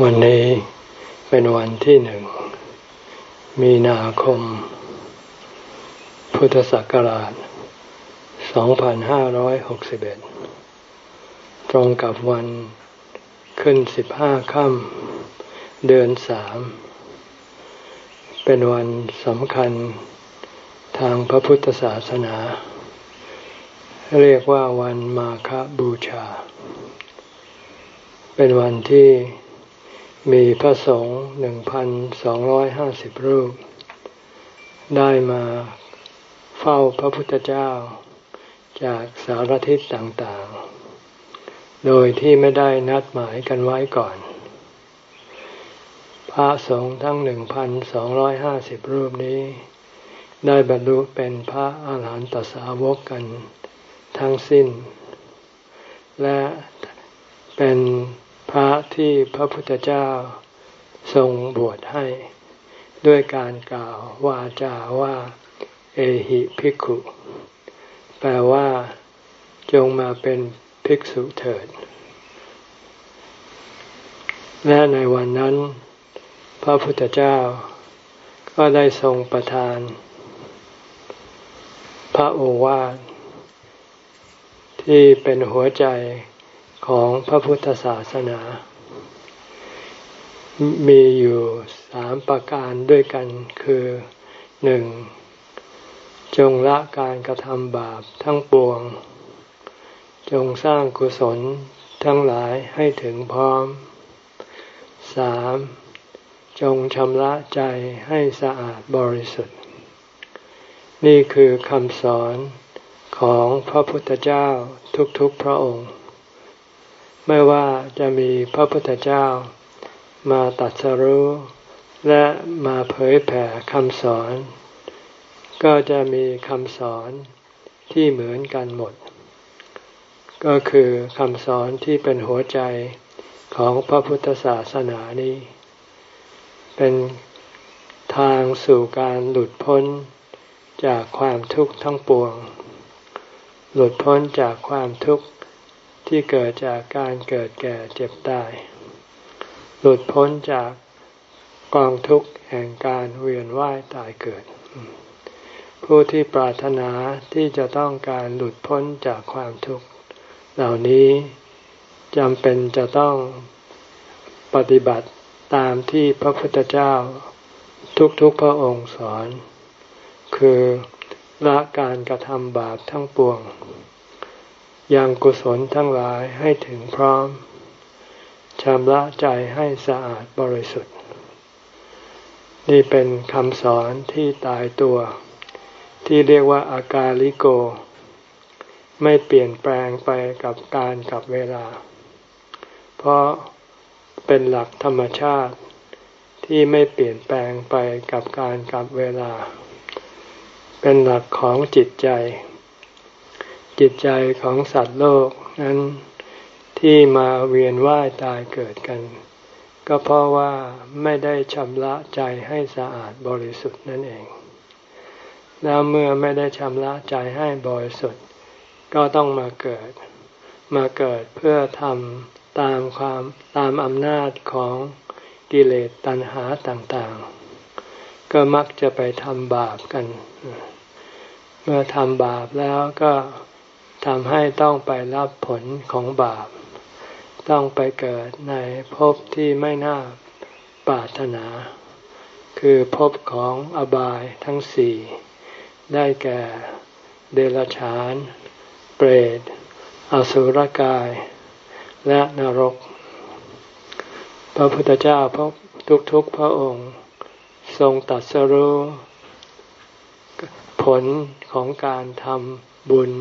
วันนี้เป็นวันที่หนึ่ง มีนาคม พุทธศักราช 2561 ตรงกับวันขึ้น 15 ค่ำเดือนสาม เป็นวันสำคัญทางพระพุทธศาสนา เรียกว่าวันมาคบูชา เป็นวันที่ มีพระสงฆ์หนึ่งพันสองร้อยห้าสิบรูป ได้มาเฝ้าพระพุทธเจ้าจากสารทิศต่างๆ โดยที่ไม่ได้นัดหมายกันไว้ก่อน พระสงฆ์ทั้งหนึ่งพันสองร้อยห้าสิบรูปนี้ ได้บรรลุเป็นพระอาหารหันตสาวกกันทั้งสิ้น และเป็น พระที่พระพุทธเจ้าทรงบวชให้ ด้วยการกล่าววาจาว่า เอหิภิกขุ แปลว่า จงมาเป็นภิกษุเถิด และในวันนั้น พระพุทธเจ้า ก็ได้ทรงประทาน พระโอวาทที่เป็นหัวใจ ของพระพุทธศาสนา มีอยู่สามประการด้วยกันคือหนึ่งจงละการกระทำบาปทั้งปวง จงสร้างกุศลทั้งหลายให้ถึงพร้อมสามจงชำระใจให้สะอาดบริสุทธิ์ นี่คือคำสอนของพระพุทธเจ้าทุกๆพระองค์ ไม่ว่าจะมีพระพุทธเจ้ามาตัดสรู้และมาเผยแผ่คำสอน ก็จะมีคำสอนที่เหมือนกันหมด ก็คือคำสอนที่เป็นหัวใจของพระพุทธศาสนานี้ เป็นทางสู่การหลุดพ้นจากความทุกข์ทั้งปวง หลุดพ้นจากความทุกข์ ที่เกิดจากการเกิดแก่เจ็บตาย หลุดพ้นจากกองทุกข์แห่งการเวียนว่ายตายเกิด ผู้ที่ปรารถนาที่จะต้องการหลุดพ้นจากความทุกข์ เหล่านี้จำเป็นจะต้องปฏิบัติตามที่พระพุทธเจ้าทุกๆพระองค์สอน คือละการกระทำบาปทั้งปวง ยังกุศลทั้งหลายให้ถึงพร้อมชำระใจให้สะอาดบริสุทธิ์ นี่เป็นคำสอนที่ตายตัว ที่เรียกว่าอากาลิโก ไม่เปลี่ยนแปลงไปกับการกับเวลา เพราะเป็นหลักธรรมชาติที่ไม่เปลี่ยนแปลงไปกับการกับเวลา เป็นหลักของจิตใจ จิตใจของสัตว์โลกนั้นที่มาเวียนว่ายตายเกิดกัน ก็เพราะว่าไม่ได้ชำระใจให้สะอาดบริสุทธิ์นั่นเอง แล้วเมื่อไม่ได้ชำระใจให้บริสุทธิ์ ก็ต้องมาเกิด มาเกิดเพื่อทำตามความตามอำนาจของกิเลสตัณหาต่างๆ ก็มักจะไปทำบาปกัน เมื่อทำบาปแล้วก็ ทำให้ต้องไปรับผลของบาป ต้องไปเกิดในภพที่ไม่น่าปรารถนา คือภพของอบายทั้งสี่ได้แก่เดรัจฉาน เปรต อสุรกาย และนรก พระพุทธเจ้าพระทุกๆพระองค์ทรงตัดสรู้ผลของการทำบุญ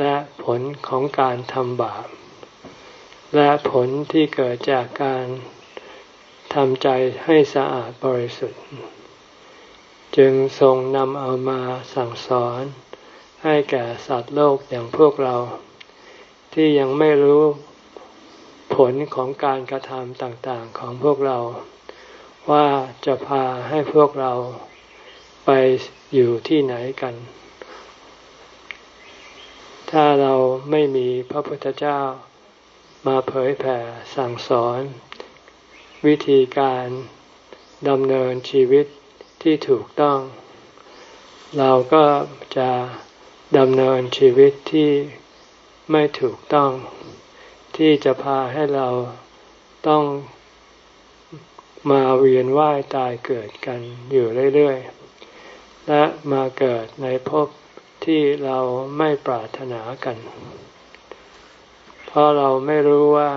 และผลของการทำบาป และผลที่เกิดจากการทำใจให้สะอาดบริสุทธิ์ จึงทรงนำเอามาสั่งสอนให้แก่สัตว์โลกอย่างพวกเรา ที่ยังไม่รู้ผลของการกระทำต่างๆของพวกเรา ว่าจะพาให้พวกเราไปอยู่ที่ไหนกัน ถ้าเราไม่มีพระพุทธเจ้ามาเผยแผ่สั่งสอน วิธีการดำเนินชีวิตที่ถูกต้อง เราก็จะดำเนินชีวิตที่ไม่ถูกต้อง ที่จะพาให้เราต้องมาเวียนว่ายตายเกิดกันอยู่เรื่อย ๆ และมาเกิดในภพ ที่เราไม่ปรารถนากัน เพราะเราไม่รู้ว่า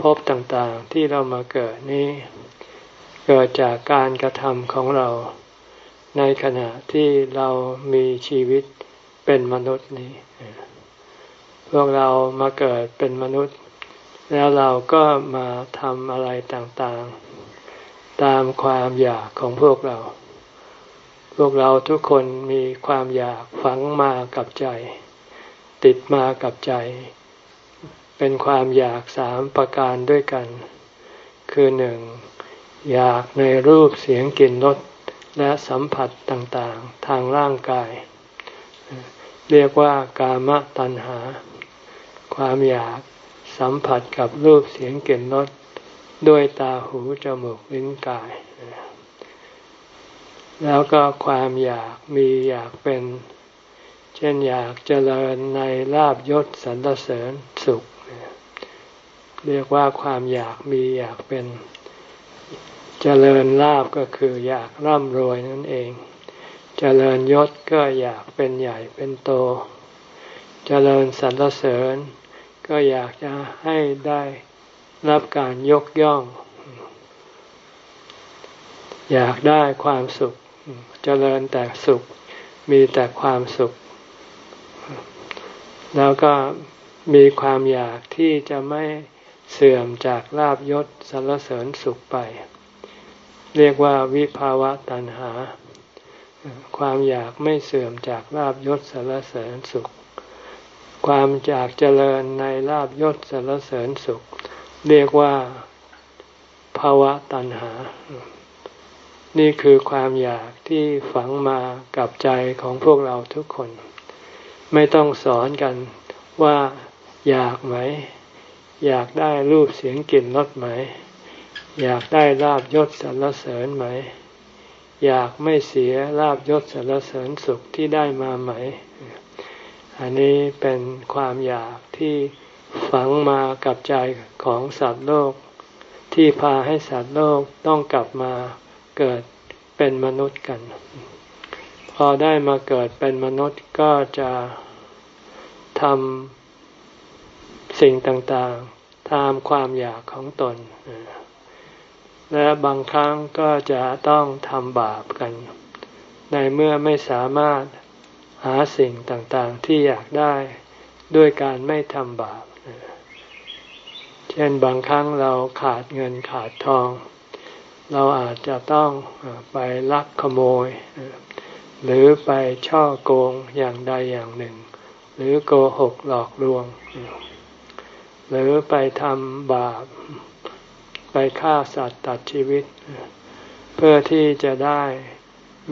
ภพต่างๆที่เรามาเกิดนี้ เกิดจากการกระทำของเรา ในขณะที่เรามีชีวิตเป็นมนุษย์นี้พวกเรามาเกิดเป็นมนุษย์ แล้วเราก็มาทำอะไรต่างๆ ตามความอยากของพวกเรา วกเราทุกคนมีความอยากฝังมากับใจ ติดมากับใจ เป็นความอยากสามประการด้วยกัน คือหนึ่งอยากในรูปเสียงกลิ่นรสและสัมผัสต่างๆ ทางร่างกาย เรียกว่ากามตัณหา ความอยากสัมผัสกับรูปเสียงกลิ่นรสด้วยตาหูจมูกลิ้นกาย แล้วก็ความอยากมีอยากเป็น เช่นอยากเจริญในลาบยศสรรเสริญสุข เรียกว่าความอยากมีอยากเป็น เจริญลาบก็คืออยากร่ำรวยนั่นเอง เจริญยศก็อยากเป็นใหญ่เป็นโต เจริญสรรเสริญ ก็อยากจะให้ได้รับการยกย่อง อยากได้ความสุข เจริญแต่สุข มีแต่ความสุข แล้วก็มีความอยากที่จะไม่เสื่อมจากลาบยศสรรเสริญสุขไป เรียกว่าวิภาวะตัณหา ความอยากไม่เสื่อมจากลาบยศสรรเสริญสุข ความอยากเจริญในลาบยศสรรเสริญสุข เรียกว่าภาวะตัณหา นี่คือความอยากที่ฝังมากับใจของพวกเราทุกคน ไม่ต้องสอนกันว่าอยากไหม อยากได้รูปเสียงกลิ่นรสไหม อยากได้ลาบยศสรรเสริญไหม อยากไม่เสียลาบยศสรรเสริญสุขที่ได้มาไหม อันนี้เป็นความอยากที่ฝังมากับใจของสัตว์โลก ที่พาให้สัตว์โลกต้องกลับมา เกิดเป็นมนุษย์กัน พอได้มาเกิดเป็นมนุษย์ก็จะทำสิ่งต่างๆ ตามความอยากของตน และบางครั้งก็จะต้องทำบาปกัน ในเมื่อไม่สามารถหาสิ่งต่างๆ ที่อยากได้ด้วยการไม่ทำบาป เช่นบางครั้งเราขาดเงินขาดทอง เราอาจจะต้องไปลักขโมย หรือไปช่อโกงอย่างใดอย่างหนึ่ง หรือโกหกหลอกลวง หรือไปทำบาป ไปฆ่าสัตว์ตัดชีวิต เพื่อที่จะได้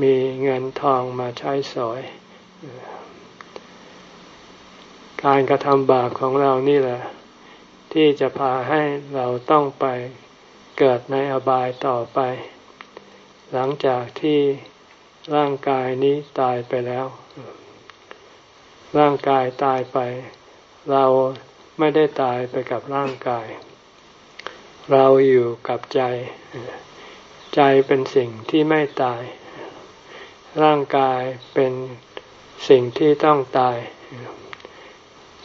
มีเงินทองมาใช้สอย การกระทำบาปของเรานี่แหละ ที่จะพาให้เราต้องไป เกิดในอบายต่อไป หลังจากที่ร่างกายนี้ตายไปแล้ว ร่างกายตายไป เราไม่ได้ตายไปกับร่างกาย เราอยู่กับใจ ใจเป็นสิ่งที่ไม่ตาย ร่างกายเป็นสิ่งที่ต้องตาย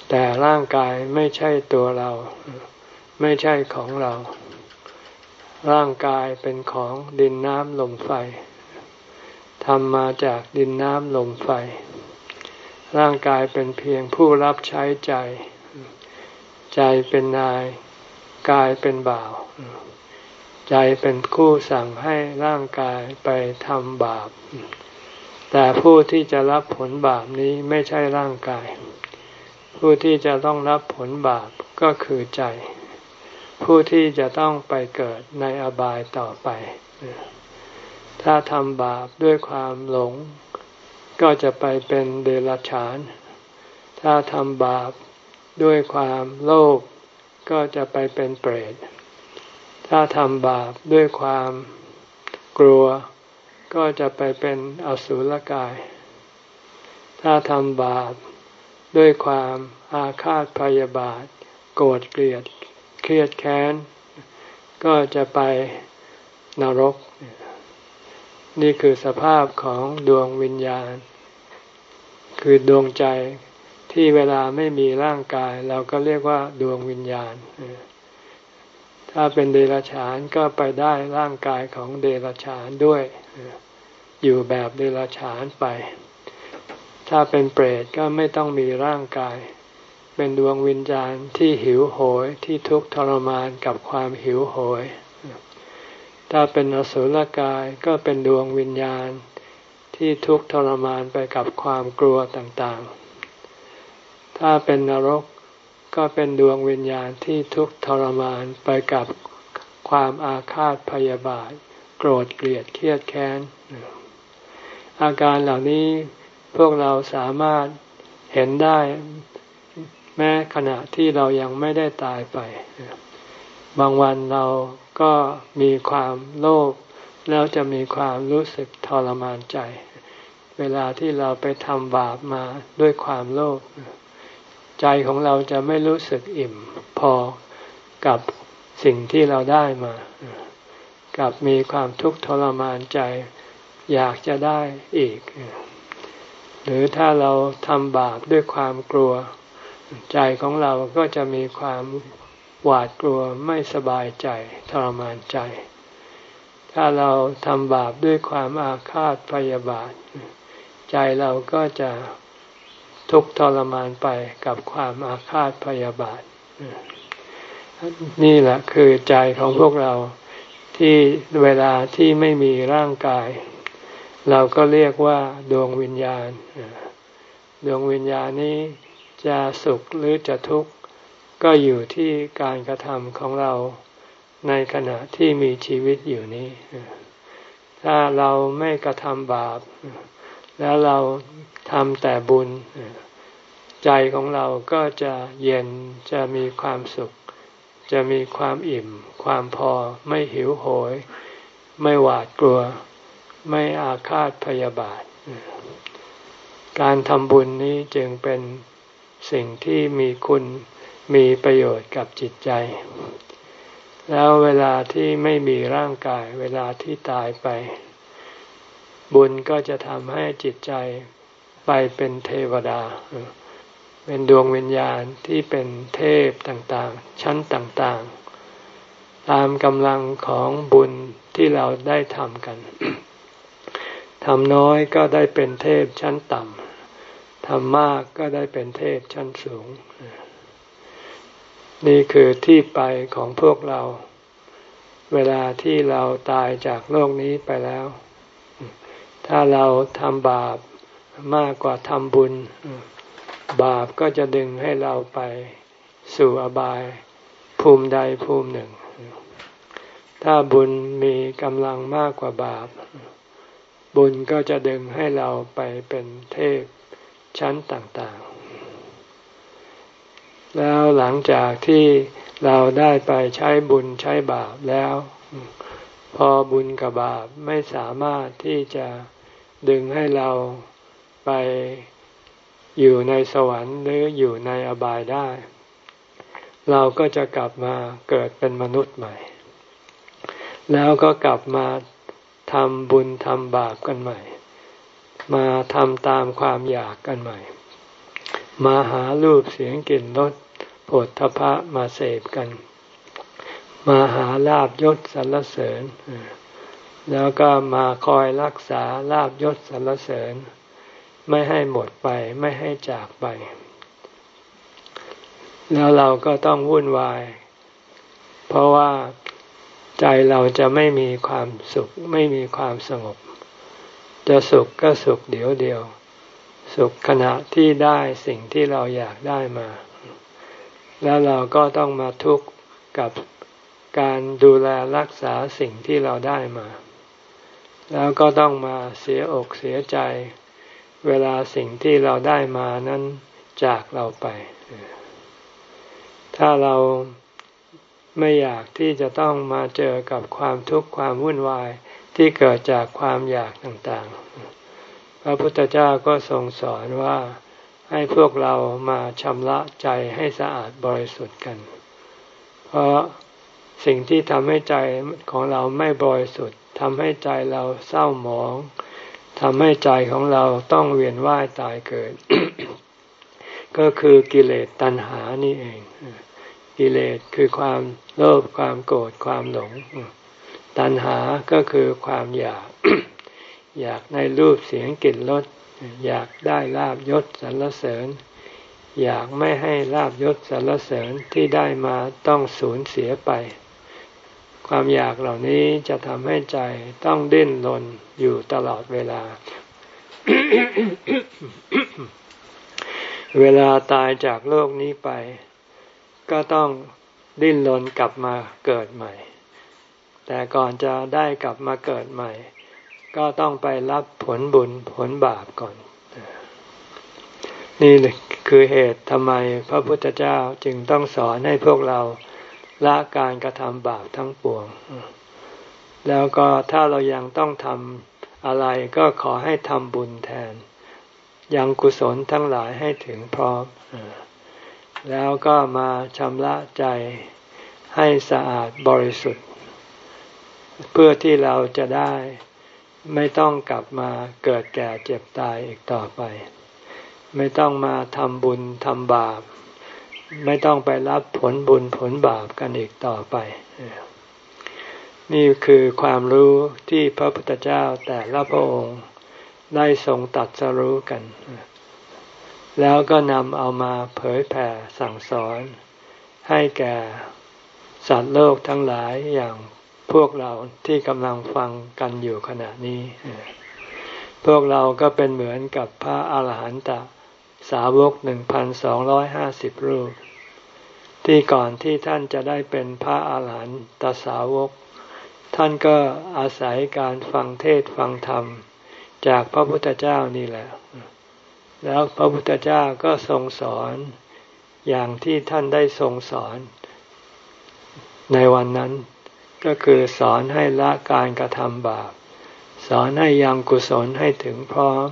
แต่ร่างกายไม่ใช่ตัวเรา ไม่ใช่ของเรา ร่างกายเป็นของดินน้ำลมไฟทำมาจากดินน้ำลมไฟ ร่างกายเป็นเพียงผู้รับใช้ใจ ใจเป็นนาย กายเป็นบ่าว ใจเป็นคู่สั่งให้ร่างกายไปทำบาป แต่ผู้ที่จะรับผลบาปนี้ไม่ใช่ร่างกาย ผู้ที่จะต้องรับผลบาปก็คือใจ ผู้ที่จะต้องไปเกิดในอบายต่อไป ถ้าทำบาปด้วยความหลง ก็จะไปเป็นเดรัจฉาน ถ้าทำบาปด้วยความโลภก็จะไปเป็นเปรต ถ้าทำบาปด้วยความกลัว ก็จะไปเป็นอสุรกาย ถ้าทำบาปด้วยความอาฆาตพยาบาท โกรธเกลียด เครียดแค้น ก็จะไปนรก นี่คือสภาพของดวงวิญญาณ คือดวงใจที่เวลาไม่มีร่างกาย เราก็เรียกว่าดวงวิญญาณ ถ้าเป็นเดรัจฉานก็ไปได้ร่างกายของเดรัจฉานด้วย อยู่แบบเดรัจฉานไป ถ้าเป็นเปรตก็ไม่ต้องมีร่างกาย เป็นดวงวิญญาณที่หิวโหยที่ทุกข์ทรมานกับความหิวโหย ถ้าเป็นอสุรกายก็เป็นดวงวิญญาณที่ทุกข์ทรมานไปกับความกลัวต่างๆ ถ้าเป็นนรกก็เป็นดวงวิญญาณที่ทุกข์ทรมานไปกับความอาฆาตพยาบาท โกรธเกลียดเครียดแค้น อาการเหล่านี้พวกเราสามารถเห็นได้ แม้ขณะที่เรายังไม่ได้ตายไป บางวันเราก็มีความโลภแล้วจะมีความรู้สึกทรมานใจ เวลาที่เราไปทำบาปมาด้วยความโลภใจของเราจะไม่รู้สึกอิ่มพอกับสิ่งที่เราได้มา กับมีความทุกข์ทรมานใจ อยากจะได้อีก หรือถ้าเราทำบาปด้วยความกลัว ใจของเราก็จะมีความหวาดกลัวไม่สบายใจทรมานใจ ถ้าเราทำบาปด้วยความอาฆาตพยาบาท ใจเราก็จะทุกข์ทรมานไปกับความอาฆาตพยาบาท นี่แหละคือใจของพวกเราที่เวลาที่ไม่มีร่างกาย เราก็เรียกว่าดวงวิญญาณ ดวงวิญญาณนี้ จะสุขหรือจะทุกข์ก็อยู่ที่การกระทำของเราในขณะที่มีชีวิตอยู่นี้ ถ้าเราไม่กระทำบาป แล้วเราทำแต่บุญ ใจของเราก็จะเย็นจะมีความสุข จะมีความอิ่ม ความพอไม่หิวโหย ไม่หวาดกลัว ไม่อาฆาตพยาบาท การทำบุญนี้จึงเป็น สิ่งที่มีคุณมีประโยชน์กับจิตใจ แล้วเวลาที่ไม่มีร่างกาย เวลาที่ตายไป บุญก็จะทำให้จิตใจไปเป็นเทวดา เป็นดวงวิญญาณที่เป็นเทพต่างๆ ชั้นต่างๆ ตามกำลังของบุญที่เราได้ทำกันทำน้อยก็ได้เป็นเทพชั้นต่ำ ทำมากก็ได้เป็นเทพชั้นสูง นี่คือที่ไปของพวกเรา เวลาที่เราตายจากโลกนี้ไปแล้ว ถ้าเราทำบาปมากกว่าทำบุญ บาปก็จะดึงให้เราไปสู่อบายภูมิใดภูมิหนึ่ง ถ้าบุญมีกำลังมากกว่าบาป บุญก็จะดึงให้เราไปเป็นเทพ ชั้นต่างๆ แล้วหลังจากที่เราได้ไปใช้บุญใช้บาปแล้ว พอบุญกับบาปไม่สามารถที่จะดึงให้เราไปอยู่ในสวรรค์หรืออยู่ในอบายได้ เราก็จะกลับมาเกิดเป็นมนุษย์ใหม่ แล้วก็กลับมาทำบุญทำบาปกันใหม่ มาทำตามความอยากกันใหม่ มาหารูปเสียงกลิ่นรสผลทพะมาเสพกัน มาหาลาบยศสรรเสริญ แล้วก็มาคอยรักษาลาบยศสรรเสริญ ไม่ให้หมดไปไม่ให้จากไป แล้วเราก็ต้องวุ่นวาย เพราะว่าใจเราจะไม่มีความสุขไม่มีความสงบ จะสุขก็สุขเดียวเดียว สุขขณะที่ได้สิ่งที่เราอยากได้มา แล้วเราก็ต้องมาทุกข์กับการดูแลรักษาสิ่งที่เราได้มา แล้วก็ต้องมาเสียอกเสียใจ เวลาสิ่งที่เราได้มานั้นจากเราไป ถ้าเราไม่อยากที่จะต้องมาเจอกับความทุกข์ความวุ่นวาย ที่เกิดจากความอยากต่างๆ พระพุทธเจ้าก็ทรงสอนว่าให้พวกเรามาชำระใจให้สะอาดบริสุทธิ์กัน เพราะสิ่งที่ทำให้ใจของเราไม่บริสุทธิ์ทำให้ใจเราเศร้าหมองทำให้ใจของเราต้องเวียนว่ายตายเกิด ก็คือกิเลสตัณหานี่เอง กิเลสคือความโลภความโกรธความหลง ตัณหาก็คือความอยาก อยากในรูปเสียงกลิ่นรสอยากได้ลาบยศสรรเสริญ อยากไม่ให้ลาบยศสรรเสริญที่ได้มาต้องสูญเสียไป ความอยากเหล่านี้จะทำให้ใจต้องดิ้นรนอยู่ตลอดเวลา เวลาตายจากโลกนี้ไป ก็ต้องดิ้นรนกลับมาเกิดใหม่ แต่ก่อนจะได้กลับมาเกิดใหม่ ก็ต้องไปรับผลบุญผลบาปก่อน นี่คือเหตุทำไมพระพุทธเจ้าจึงต้องสอนให้พวกเราละการกระทำบาปทั้งปวง แล้วก็ถ้าเรายังต้องทำอะไรก็ขอให้ทำบุญแทน ยังกุศลทั้งหลายให้ถึงพร้อม แล้วก็มาชำระใจให้สะอาดบริสุทธิ์ เพื่อที่เราจะได้ไม่ต้องกลับมาเกิดแก่เจ็บตายอีกต่อไป ไม่ต้องมาทำบุญทำบาป ไม่ต้องไปรับผลบุญผลบาปกันอีกต่อไป นี่คือความรู้ที่พระพุทธเจ้าแต่ละพระองค์ได้ทรงตัดสรู้กัน แล้วก็นำเอามาเผยแผ่สั่งสอน ให้แก่สัตว์โลกทั้งหลายอย่าง พวกเราที่กำลังฟังกันอยู่ขณะนี้ พวกเราก็เป็นเหมือนกับพระอาหารหันตสาวกหนึ่งพันสองร้อยห้าสิบรูป ที่ก่อนที่ท่านจะได้เป็นพระอาหารหันตสาวก ท่านก็อาศัยการฟังเทศฟังธรรม จากพระพุทธเจ้านี่แหละ แล้วพระพุทธเจ้าก็ทรงสอนอย่างที่ท่านได้ทรงสอน ในวันนั้น ก็คือสอนให้ละการกระทำบาป สอนให้ยังกุศลให้ถึงพร้อม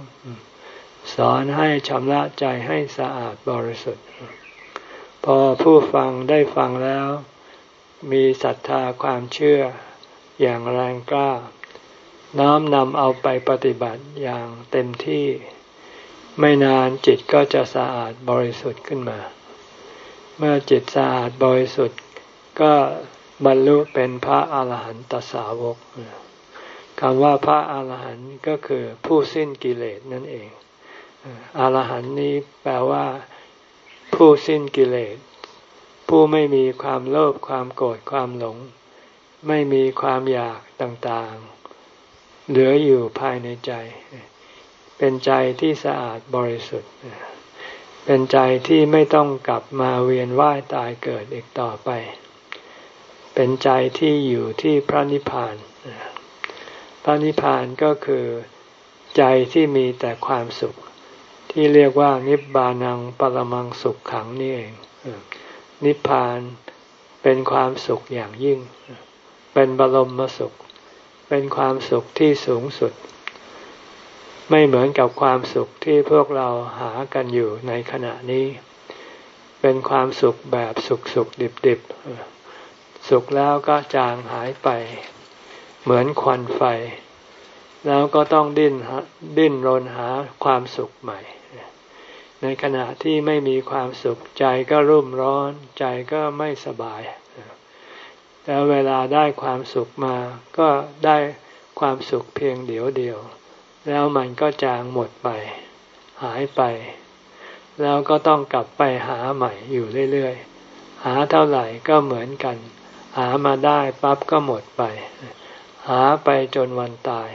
สอนให้ชำระใจให้สะอาดบริสุทธิ์ พอผู้ฟังได้ฟังแล้ว มีศรัทธาความเชื่ออย่างแรงกล้า น้อมนำเอาไปปฏิบัติอย่างเต็มที่ ไม่นานจิตก็จะสะอาดบริสุทธิ์ขึ้นมา เมื่อจิตสะอาดบริสุทธิ์ก็ บรรลุเป็นพระอาหารหันตสาวกคำว่าพระอาหารหันต์ก็คือผู้สิ้นกิเลสนั่นเองอาหารหันต์นี้แปลว่า ผู้สิ้นกิเลส ผู้ไม่มีความโลภความโกรธความหลง ไม่มีความอยากต่างๆ เหลืออยู่ภายในใจ เป็นใจที่สะอาดบริสุทธิ์ เป็นใจที่ไม่ต้องกลับมาเวียนว่ายตายเกิดอีกต่อไป เป็นใจที่อยู่ที่พระนิพพาน พระนิพพานก็คือใจที่มีแต่ความสุข ที่เรียกว่านิบานังปรมังสุขขังนี่เอง นิพพานเป็นความสุขอย่างยิ่ง เป็นบรมสุข เป็นความสุขที่สูงสุด ไม่เหมือนกับความสุขที่พวกเราหากันอยู่ในขณะนี้ เป็นความสุขแบบสุขสุขดิบดิบ สุขแล้วก็จางหายไป เหมือนควันไฟ แล้วก็ต้องดิ้นดิ้นรนหาความสุขใหม่ ในขณะที่ไม่มีความสุขใจก็รุ่มร้อนใจก็ไม่สบาย แล้วเวลาได้ความสุขมาก็ได้ความสุขเพียงเดียวเดียว แล้วมันก็จางหมดไป หายไป แล้วก็ต้องกลับไปหาใหม่อยู่เรื่อยๆ หาเท่าไหร่ก็เหมือนกัน หามาได้ปั๊บก็หมดไป หาไปจนวันตาย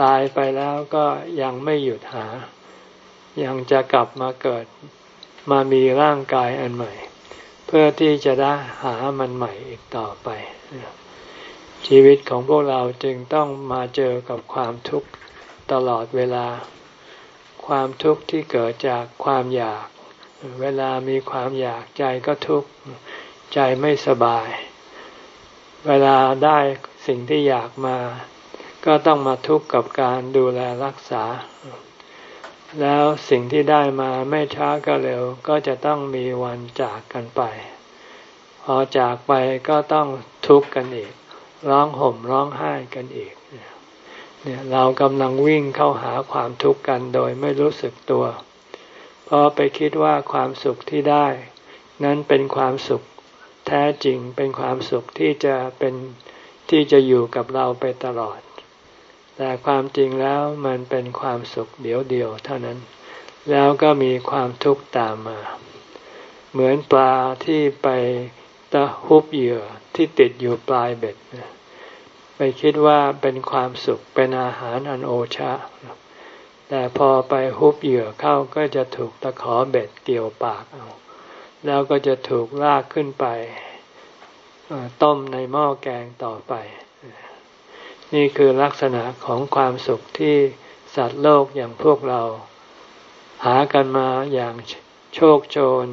ตายไปแล้วก็ยังไม่หยุดหา ยังจะกลับมาเกิดมามีร่างกายอันใหม่ เพื่อที่จะได้หามันใหม่อีกต่อไป ชีวิตของพวกเราจึงต้องมาเจอกับความทุกข์ตลอดเวลา ความทุกข์ที่เกิดจากความอยาก เวลามีความอยากใจก็ทุกข์ ใจไม่สบาย เวลาได้สิ่งที่อยากมา ก็ต้องมาทุกข์กับการดูแลรักษา แล้วสิ่งที่ได้มาไม่ช้าก็เร็ว ก็จะต้องมีวันจากกันไป พอจากไปก็ต้องทุกข์กันอีก ร้องห่มร้องไห้กันอีกเนี่ยเรากำลังวิ่งเข้าหาความทุกข์กันโดยไม่รู้สึกตัว เพราะไปคิดว่าความสุขที่ได้ นั้นเป็นความสุข แท้จริงเป็นความสุขที่จะเป็นที่จะอยู่กับเราไปตลอด แต่ความจริงแล้วมันเป็นความสุขเดียวเดียวเท่านั้น แล้วก็มีความทุกข์ตามมา เหมือนปลาที่ไปตะฮุบเหยื่อที่ติดอยู่ปลายเบ็ดไปคิดว่าเป็นความสุขเป็นอาหารอันโอชะ แต่พอไปฮุบเหยื่อเข้าก็จะถูกตะขอเบ็ดเกี่ยวปากเอา แล้วก็จะถูกลากขึ้นไปต้มในหม้อแกงต่อไป นี่คือลักษณะของความสุขที่สัตว์โลกอย่างพวกเรา หากันมาอย่างโชคโชน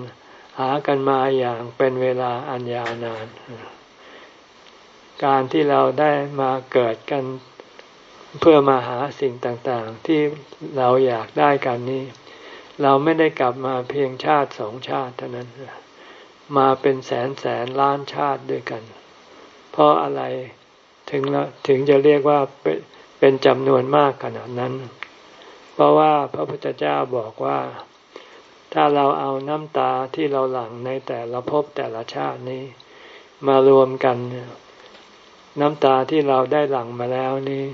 หากันมาอย่างเป็นเวลาอันยาวนาน การที่เราได้มาเกิดกันเพื่อมาหาสิ่งต่างๆ ที่เราอยากได้กันนี้ เราไม่ได้กลับมาเพียงชาติสองชาติเท่านั้น มาเป็นแสนแสนล้านชาติด้วยกัน เพราะอะไรถึงถึงจะเรียกว่าเป็นเปนจำนวนมากขนาดนั้น เพราะว่าพระพุทธเจ้าบอกว่า ถ้าเราเอาน้ำตาที่เราหลั่งในแต่ละภพแต่ละชาตินี้ มารวมกันน้ำตาที่เราได้หลั่งมาแล้วนี้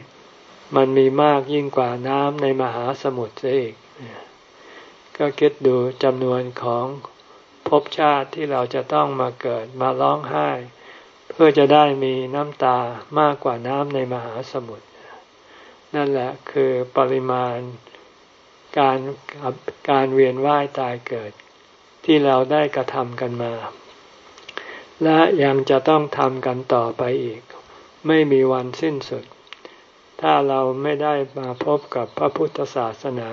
มันมีมากยิ่งกว่าน้ำในมหาสมุทรเสียอีก ก็คิดดูจำนวนของภพชาติที่เราจะต้องมาเกิดมาร้องไห้ เพื่อจะได้มีน้ำตามากกว่าน้ำในมหาสมุทรนั่นแหละคือปริมาณการการเวียนว่ายตายเกิด ที่เราได้กระทำกันมา และยังจะต้องทำกันต่อไปอีก ไม่มีวันสิ้นสุด ถ้าเราไม่ได้มาพบกับพระพุทธศาสนา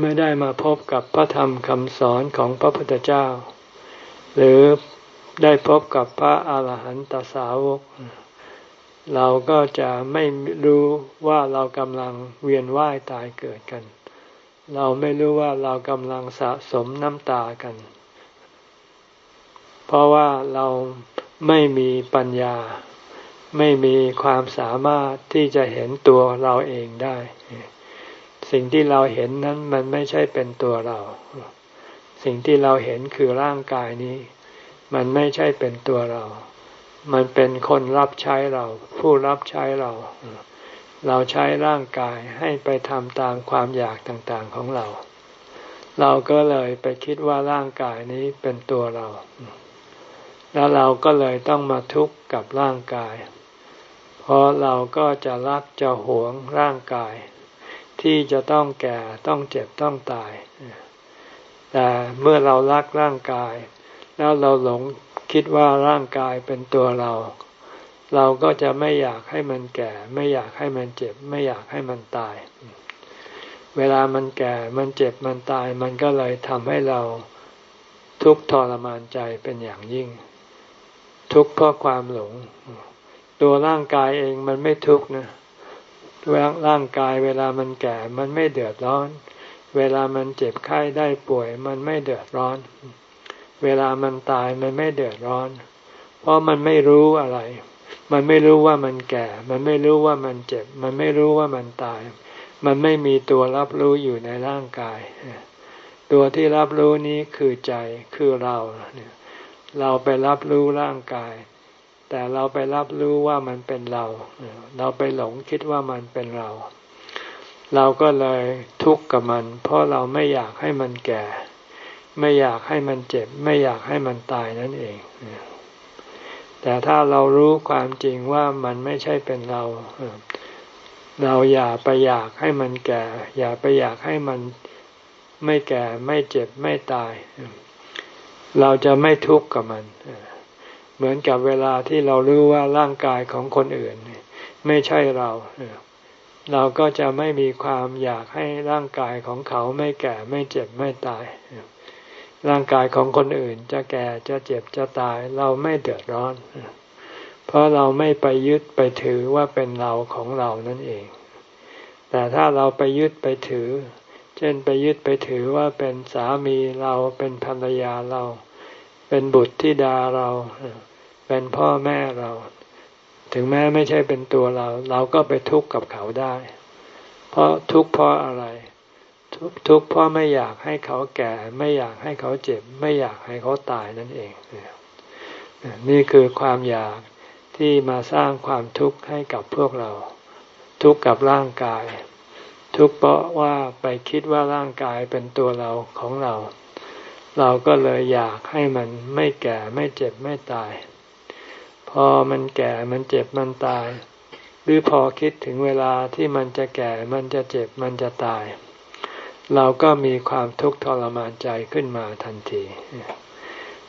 ไม่ได้มาพบกับพระธรรมคำสอนของพระพุทธเจ้า หรือได้พบกับพระอาหารหันตสาวก เราก็จะไม่รู้ว่าเรากำลังเวียนว่ายตายเกิดกัน เราไม่รู้ว่าเรากำลังสะสมน้ำตากัน เพราะว่าเราไม่มีปัญญา ไม่มีความสามารถที่จะเห็นตัวเราเองได้ สิ่งที่เราเห็นนั้นมันไม่ใช่เป็นตัวเรา สิ่งที่เราเห็นคือร่างกายนี้ มันไม่ใช่เป็นตัวเรา มันเป็นคนรับใช้เรา ผู้รับใช้เรา เราใช้ร่างกายให้ไปทำตามความอยากต่างๆของเรา เราก็เลยไปคิดว่าร่างกายนี้เป็นตัวเรา แล้วเราก็เลยต้องมาทุกข์กับร่างกาย เพราะเราก็จะรักจะหวงร่างกาย ที่จะต้องแก่ต้องเจ็บต้องตาย แต่เมื่อเรารักร่างกาย แล้วเราหลงคิดว่าร่างกายเป็นตัวเรา เราก็จะไม่อยากให้มันแก่ ไม่อยากให้มันเจ็บ ไม่อยากให้มันตาย เวลามันแก่มันเจ็บมันตาย มันก็เลยทำให้เราทุกข์ทรมานใจเป็นอย่างยิ่ง ทุกข์เพราะความหลง ตัวร่างกายเองมันไม่ทุกข์นะ ร่างกายเวลามันแก่มันไม่เดือดร้อน เวลามันเจ็บไข้ได้ป่วย มันไม่เดือดร้อน เวลามันตายมันไม่เดือดร้อน เพราะมันไม่รู้อะไร มันไม่รู้ว่ามันแก่ มันไม่รู้ว่ามันเจ็บ มันไม่รู้ว่ามันตาย มันไม่มีตัวรับรู้อยู่ในร่างกาย ตัวที่รับรู้นี้คือใจคือเราเนี่ยเราไปรับรู้ร่างกาย แต่เราไปรับรู้ว่ามันเป็นเรา เราไปหลงคิดว่ามันเป็นเรา เราก็เลยทุกข์กับมัน เพราะเราไม่อยากให้มันแก่ ไม่อยากให้มันเจ็บ ไม่อยากให้มันตายนั่นเอง แต่ถ้าเรารู้ความจริงว่ามันไม่ใช่เป็นเรา เราอย่าไปอยากให้มันแก่ อย่าไปอยากให้มันไม่แก่ ไม่เจ็บ ไม่ตาย เราจะไม่ทุกข์กับมันเเหมือนกับเวลาที่เรารู้ว่าร่างกายของคนอื่น ไม่ใช่เรา เราก็จะไม่มีความอยากให้ร่างกายของเขาไม่แก่ไม่เจ็บไม่ตาย ร่างกายของคนอื่นจะแก่จะเจ็บจะตาย เราไม่เดือดร้อน เพราะเราไม่ไปยึดไปถือว่าเป็นเราของเรานั่นเอง แต่ถ้าเราไปยึดไปถือ เช่นไปยึดไปถือว่าเป็นสามีเราเป็นภรรยาเรา เป็นบุตรธิดาเรา เป็นพ่อแม่เรา ถึงแม้ไม่ใช่เป็นตัวเรา เราก็ไปทุกข์กับเขาได้ เพราะทุกข์เพราะอะไร ทุกทุกเพราะไม่อยากให้เขาแก่ ไม่อยากให้เขาเจ็บ ไม่อยากให้เขาตายนั่นเอง นี่คือความอยากที่มาสร้างความทุกข์ให้กับพวกเรา ทุกข์กับร่างกาย ทุกข์เพราะว่าไปคิดว่าร่างกายเป็นตัวเราของเรา เราก็เลยอยากให้มันไม่แก่ไม่เจ็บไม่ตาย พอมันแก่มันเจ็บมันตาย หรือพอคิดถึงเวลาที่มันจะแก่มันจะเจ็บมันจะตาย เราก็มีความทุกข์ทรมานใจขึ้นมาทันที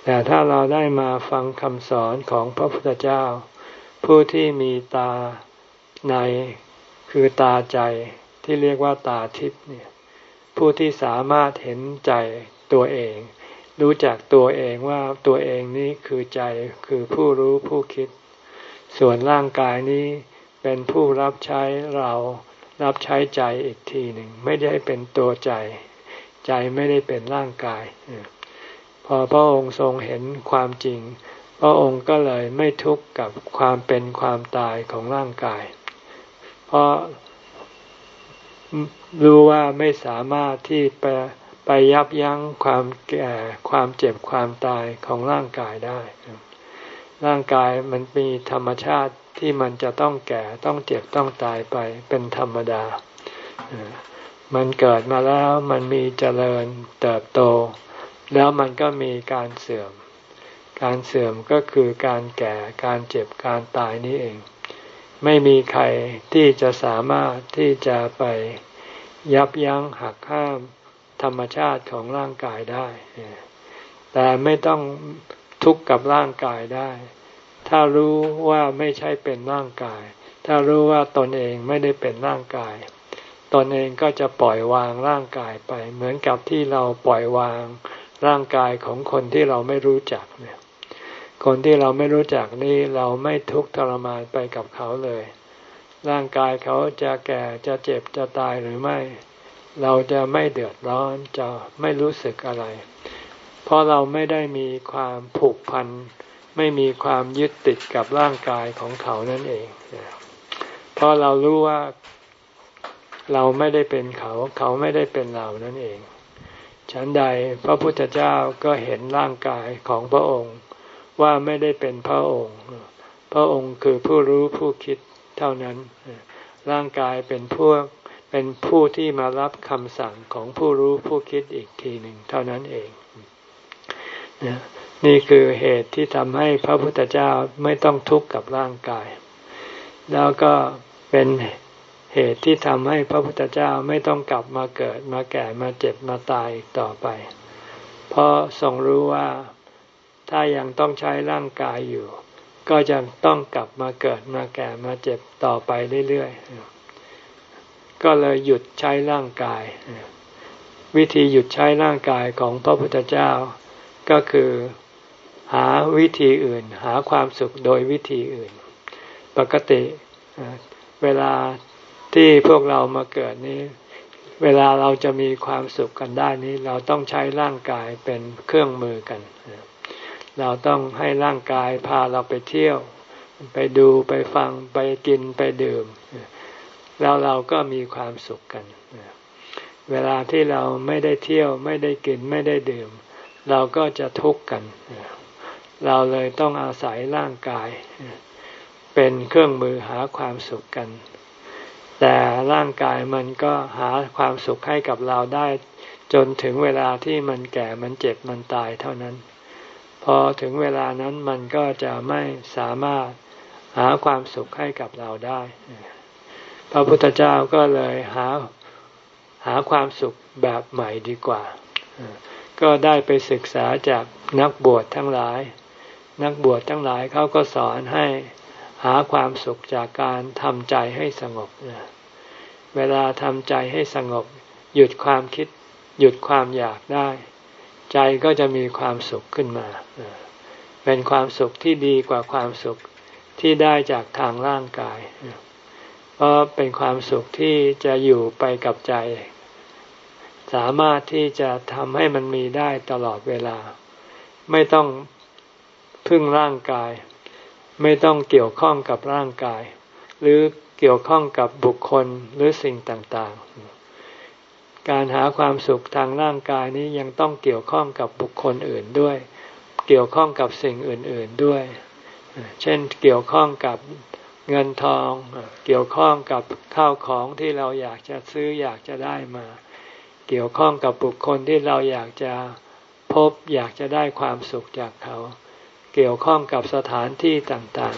แต่ถ้าเราได้มาฟังคำสอนของพระพุทธเจ้า ผู้ที่มีตาในคือตาใจที่เรียกว่าตาทิพย์เนี่ยผู้ที่สามารถเห็นใจตัวเอง รู้จักตัวเองว่าตัวเองนี้คือใจคือผู้รู้ผู้คิด ส่วนร่างกายนี้เป็นผู้รับใช้เรารับใช้ใจอีกทีหนึ่ง ไม่ได้เป็นตัวใจ ใจไม่ได้เป็นร่างกาย พอพระองค์ทรงเห็นความจริง พระองค์ก็เลยไม่ทุกข์กับความเป็นความตายของร่างกาย เพราะรู้ว่าไม่สามารถที่ไป ไปยับยั้งความแก่ความเจ็บความตายของร่างกายได้ ร่างกายมันมีธรรมชาติที่มันจะต้องแก่ต้องเจ็บต้องตายไปเป็นธรรมดา มันเกิดมาแล้วมันมีเจริญเติบโต แล้วมันก็มีการเสื่อม การเสื่อมก็คือการแก่การเจ็บการตายนี้เอง ไม่มีใครที่จะสามารถที่จะไปยับยั้งหักห้าม ธรรมชาติของร่างกายได้ แต่ไม่ต้องทุกข์กับร่างกายได้ ถ้ารู้ว่าไม่ใช่เป็นร่างกาย ถ้ารู้ว่าตนเองไม่ได้เป็นร่างกาย ตนเองก็จะปล่อยวางร่างกายไป เหมือนกับที่เราปล่อยวางร่างกายของคนที่เราไม่รู้จักเนี่ย คนที่เราไม่รู้จักนี่เราไม่ทุกข์ทรมานไปกับเขาเลย ร่างกายเขาจะแก่จะเจ็บจะตายหรือไม่ เราจะไม่เดือดร้อนจะไม่รู้สึกอะไร เพราะเราไม่ได้มีความผูกพัน ไม่มีความยึดติดกับร่างกายของเขานั่นเองเพราะเรารู้ว่าเราไม่ได้เป็นเขา เขาไม่ได้เป็นเรานั่นเอง ฉันใดพระพุทธเจ้าก็เห็นร่างกายของพระองค์ว่าไม่ได้เป็นพระองค์ พระองค์คือผู้รู้ผู้คิดเท่านั้น ร่างกายเป็นพวก เป็นผู้ที่มารับคำสั่งของผู้รู้ผู้คิดอีกทีหนึ่งเท่านั้นเองนี่คือเหตุที่ทำให้พระพุทธเจ้าไม่ต้องทุกข์กับร่างกาย แล้วก็เป็นเหตุที่ทำให้พระพุทธเจ้าไม่ต้องกลับมาเกิดมาแก่มาเจ็บมาตายต่อไป เพราะทรงรู้ว่าถ้ายังต้องใช้ร่างกายอยู่ ก็จะต้องกลับมาเกิดมาแก่มาเจ็บต่อไปเรื่อยๆ ก็เลยหยุดใช้ร่างกาย วิธีหยุดใช้ร่างกายของพระพุทธเจ้า ก็คือหาวิธีอื่น หาความสุขโดยวิธีอื่น ปกติเวลาที่พวกเรามาเกิดนี้ เวลาเราจะมีความสุขกันได้นี้ เราต้องใช้ร่างกายเป็นเครื่องมือกัน เราต้องให้ร่างกายพาเราไปเที่ยว ไปดูไปฟังไปกินไปดื่ม แล้วเราก็มีความสุขกัน เวลาที่เราไม่ได้เที่ยวไม่ได้กินไม่ได้ดื่ม เราก็จะทุกข์กัน เราเลยต้องอาศัยร่างกาย เป็นเครื่องมือหาความสุขกัน แต่ร่างกายมันก็หาความสุขให้กับเราได้ จนถึงเวลาที่มันแก่มันเจ็บมันตายเท่านั้น พอถึงเวลานั้นมันก็จะไม่สามารถหาความสุขให้กับเราได้ พระพุทธเจ้าก็เลยหาหาความสุขแบบใหม่ดีกว่า ก็ได้ไปศึกษาจากนักบวชทั้งหลาย นักบวชทั้งหลายเขาก็สอนให้หาความสุขจากการทำใจให้สงบ เวลาทำใจให้สงบ หยุดความคิด หยุดความอยากได้ ใจก็จะมีความสุขขึ้นมา เป็นความสุขที่ดีกว่าความสุขที่ได้จากทางร่างกาย เพราะเป็นความสุขที่จะอยู่ไปกับใจ สามารถที่จะทำให้มันมีได้ตลอดเวลา ไม่ต้องพึ่งร่างกาย ไม่ต้องเกี่ยวข้องกับร่างกาย หรือเกี่ยวข้องกับบุคคลหรือสิ่งต่างๆ การหาความสุขทางร่างกายนี้ยังต้องเกี่ยวข้องกับบุคคลอื่นด้วย เกี่ยวข้องกับสิ่งอื่น ๆด้วย เช่นเกี่ยวข้องกับ เงินทองเกี่ยวข้องกับข้าวของที่เราอยากจะซื้ออยากจะได้มา เกี่ยวข้องกับบุคคลที่เราอยากจะพบอยากจะได้ความสุขจากเขา เกี่ยวข้องกับสถานที่ต่าง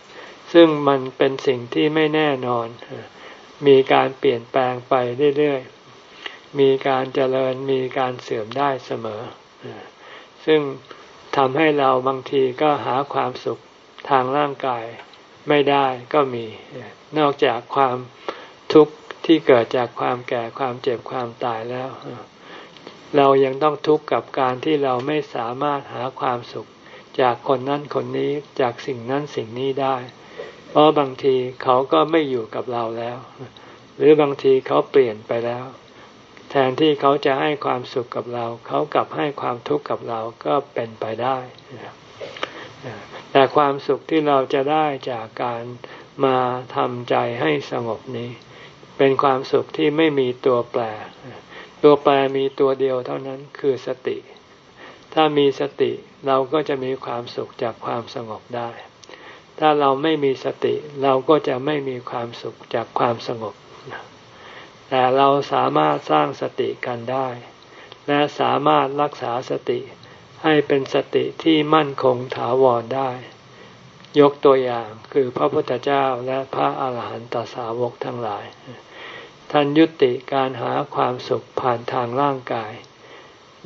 ๆ ซึ่งมันเป็นสิ่งที่ไม่แน่นอน มีการเปลี่ยนแปลงไปเรื่อยๆ มีการเจริญมีการเสื่อมได้เสมอ ซึ่งทำให้เราบางทีก็หาความสุขทางร่างกาย ไม่ได้ก็มี นอกจากความทุกข์ที่เกิดจากความแก่ความเจ็บความตายแล้ว เรายังต้องทุกข์กับการที่เราไม่สามารถหาความสุข จากคนนั้นคนนี้จากสิ่งนั้นสิ่งนี้ได้ เพราะบางทีเขาก็ไม่อยู่กับเราแล้ว หรือบางทีเขาเปลี่ยนไปแล้ว แทนที่เขาจะให้ความสุขกับเรา เขากลับให้ความทุกข์กับเราก็เป็นไปได้ แต่ความสุขที่เราจะได้จากการมาทำใจให้สงบนี้ เป็นความสุขที่ไม่มีตัวแปร ตัวแปรมีตัวเดียวเท่านั้นคือสติ ถ้ามีสติเราก็จะมีความสุขจากความสงบได้ ถ้าเราไม่มีสติเราก็จะไม่มีความสุขจากความสงบ แต่เราสามารถสร้างสติกันได้ และสามารถรักษาสติ ให้เป็นสติที่มั่นคงถาวรได้ ยกตัวอย่างคือพระพุทธเจ้าและพระอาหารหันตสาวกทั้งหลาย ท่านยุติการหาความสุขผ่านทางร่างกาย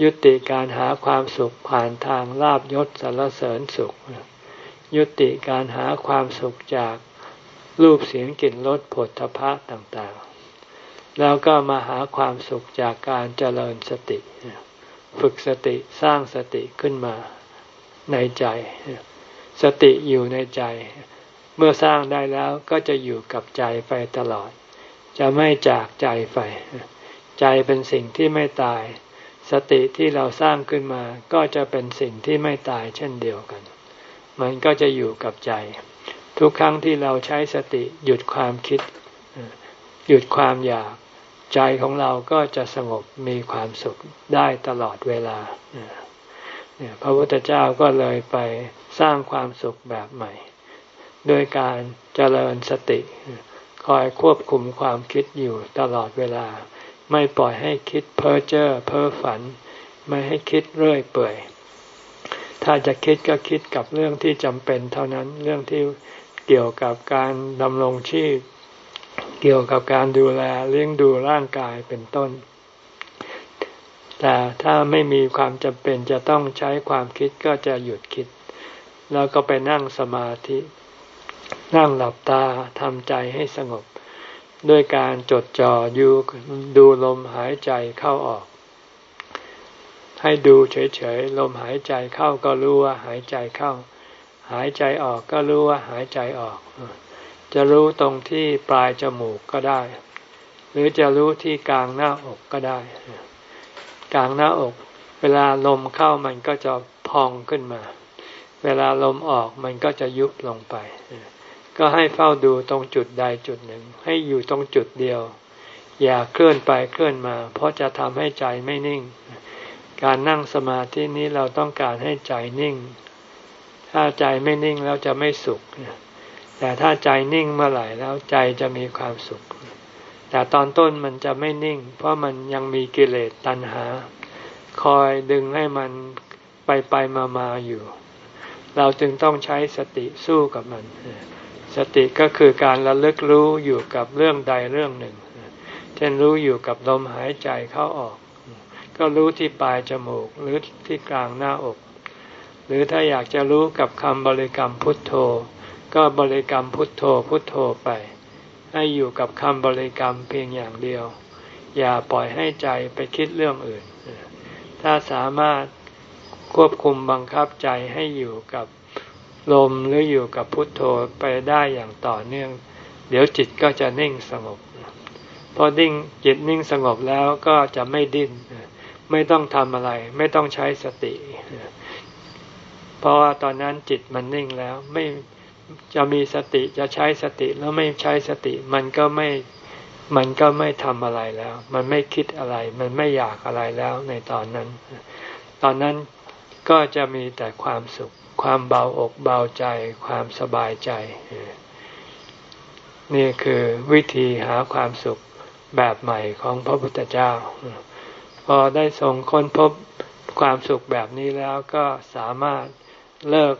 ยุติการหาความสุขผ่านทางลาบยศสารเสริญสุข ยุติการหาความสุขจากรูปเสียงกลิ่นรสผลทพะต่างๆ แล้วก็มาหาความสุขจากการเจริญสติ ฝึกสติสร้างสติขึ้นมาในใจ สติอยู่ในใจ เมื่อสร้างได้แล้วก็จะอยู่กับใจไปตลอด จะไม่จากใจไป ใจเป็นสิ่งที่ไม่ตาย สติที่เราสร้างขึ้นมา ก็จะเป็นสิ่งที่ไม่ตายเช่นเดียวกัน มันก็จะอยู่กับใจ ทุกครั้งที่เราใช้สติหยุดความคิด หยุดความอยาก ใจของเราก็จะสงบมีความสุขได้ตลอดเวลาพระพุทธเจ้าก็เลยไปสร้างความสุขแบบใหม่ โดยการเจริญสติ คอยควบคุมความคิดอยู่ตลอดเวลา ไม่ปล่อยให้คิดเพ้อเจ้อเพ้อฝัน ไม่ให้คิดเรื่อยเปื่อย ถ้าจะคิดก็คิดกับเรื่องที่จำเป็นเท่านั้นเรื่องที่เกี่ยวกับการดำรงชีพ เกี่ยวกับการดูแลเลี้ยงดูร่างกายเป็นต้น แต่ถ้าไม่มีความจำเป็นจะต้องใช้ความคิดก็จะหยุดคิด แล้วก็ไปนั่งสมาธิ นั่งหลับตาทำใจให้สงบ ด้วยการจดจ่ออยู่ดูลมหายใจเข้าออก ให้ดูเฉยๆลมหายใจเข้าก็รู้ว่าหายใจเข้า หายใจออกก็รู้ว่าหายใจออก จะรู้ตรงที่ปลายจมูกก็ได้ หรือจะรู้ที่กลางหน้าอกก็ได้ กลางหน้าอก เวลาลมเข้ามันก็จะพองขึ้นมา เวลาลมออกมันก็จะยุบลงไป ก็ให้เฝ้าดูตรงจุดใดจุดหนึ่ง ให้อยู่ตรงจุดเดียว อย่าเคลื่อนไปเคลื่อนมา เพราะจะทำให้ใจไม่นิ่ง การนั่งสมาธินี้เราต้องการให้ใจนิ่ง ถ้าใจไม่นิ่งแล้วจะไม่สุข แต่ถ้าใจนิ่งเมื่อไหร่แล้วใจจะมีความสุข แต่ตอนต้นมันจะไม่นิ่ง เพราะมันยังมีกิเลสตัณหา คอยดึงให้มันไปไปมามาอยู่ เราจึงต้องใช้สติสู้กับมัน สติก็คือการระลึกรู้อยู่กับเรื่องใดเรื่องหนึ่ง เช่นรู้อยู่กับลมหายใจเข้าออก ก็รู้ที่ปลายจมูกหรือที่กลางหน้าอก หรือถ้าอยากจะรู้กับคำบริกรรมพุทโธ ก็บริกรรมพุทโธพุทโธไป ให้อยู่กับคำบริกรรมเพียงอย่างเดียว อย่าปล่อยให้ใจไปคิดเรื่องอื่น ถ้าสามารถควบคุมบังคับใจให้อยู่กับลมหรืออยู่กับพุทโธไปได้อย่างต่อเนื่อง เดี๋ยวจิตก็จะนิ่งสงบ พอดิ้งจิตนิ่งสงบแล้วก็จะไม่ดิ้น ไม่ต้องทำอะไร ไม่ต้องใช้สติ เพราะว่าตอนนั้นจิตมันนิ่งแล้วไม่ จะมีสติจะใช้สติแล้วไม่ใช้สติ มันก็ไม่มันก็ไม่ทำอะไรแล้ว มันไม่คิดอะไร มันไม่อยากอะไรแล้วในตอนนั้น ตอนนั้นก็จะมีแต่ความสุข ความเบาอกเบาใจ ความสบายใจ นี่คือวิธีหาความสุขแบบใหม่ของพระพุทธเจ้า พอได้ทรงค้นพบความสุขแบบนี้แล้วก็สามารถเลิก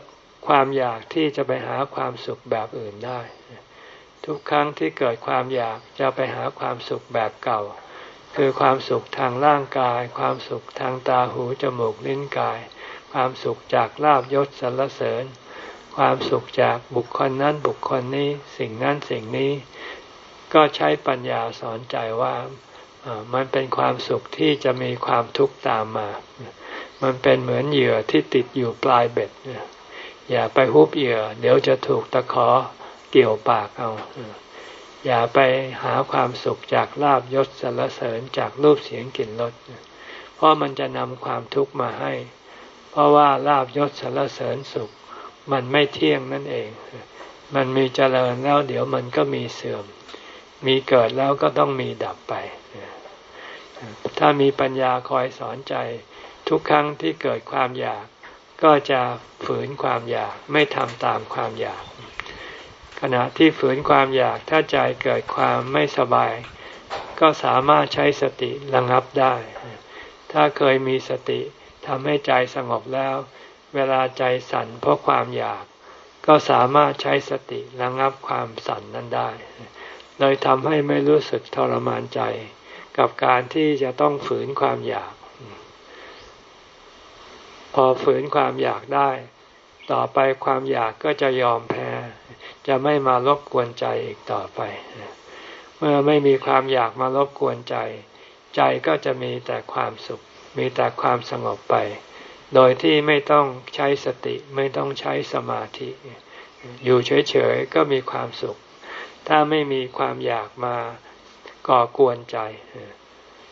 ความอยากที่จะไปหาความสุขแบบอื่นได้ ทุกครั้งที่เกิดความอยากจะไปหาความสุขแบบเก่า คือความสุขทางร่างกาย ความสุขทางตาหูจมูกลิ้นกาย ความสุขจากลาบยศสรรเสริญ ความสุขจากบุคคลนั้นบุคคลนี้สิ่งนั้นสิ่งนี้ ก็ใช้ปัญญาสอนใจว่ามันเป็นความสุขที่จะมีความทุกข์ตามมา มันเป็นเหมือนเหยื่อที่ติดอยู่ปลายเบ็ด อย่าไปฮุบเหยื่อ เดี๋ยวจะถูกตะขอเกี่ยวปากเอา อย่าไปหาความสุขจากลาบยศสรรเสริญจากรูปเสียงกลิ่นรสเพราะมันจะนำความทุกข์มาให้ เพราะว่าลาบยศสรรเสริญสุข มันไม่เที่ยงนั่นเอง มันมีเจริญแล้วเดี๋ยวมันก็มีเสื่อม มีเกิดแล้วก็ต้องมีดับไป ถ้ามีปัญญาคอยสอนใจทุกครั้งที่เกิดความอยาก ก็จะฝืนความอยากไม่ทำตามความอยาก ขณะที่ฝืนความอยากถ้าใจเกิดความไม่สบาย ก็สามารถใช้สติระงับได้ ถ้าเคยมีสติทำให้ใจสงบแล้ว เวลาใจสั่นเพราะความอยาก ก็สามารถใช้สติระงับความสั่นนั้นได้ เลยทำให้ไม่รู้สึกทรมานใจ กับการที่จะต้องฝืนความอยาก พอฝืนความอยากได้ ต่อไปความอยากก็จะยอมแพ้ จะไม่มารบกวนใจอีกต่อไป เมื่อไม่มีความอยากมารบกวนใจ ใจก็จะมีแต่ความสุข มีแต่ความสงบไป โดยที่ไม่ต้องใช้สติไม่ต้องใช้สมาธิ อยู่เฉยๆก็มีความสุข ถ้าไม่มีความอยากมาก่อกวนใจ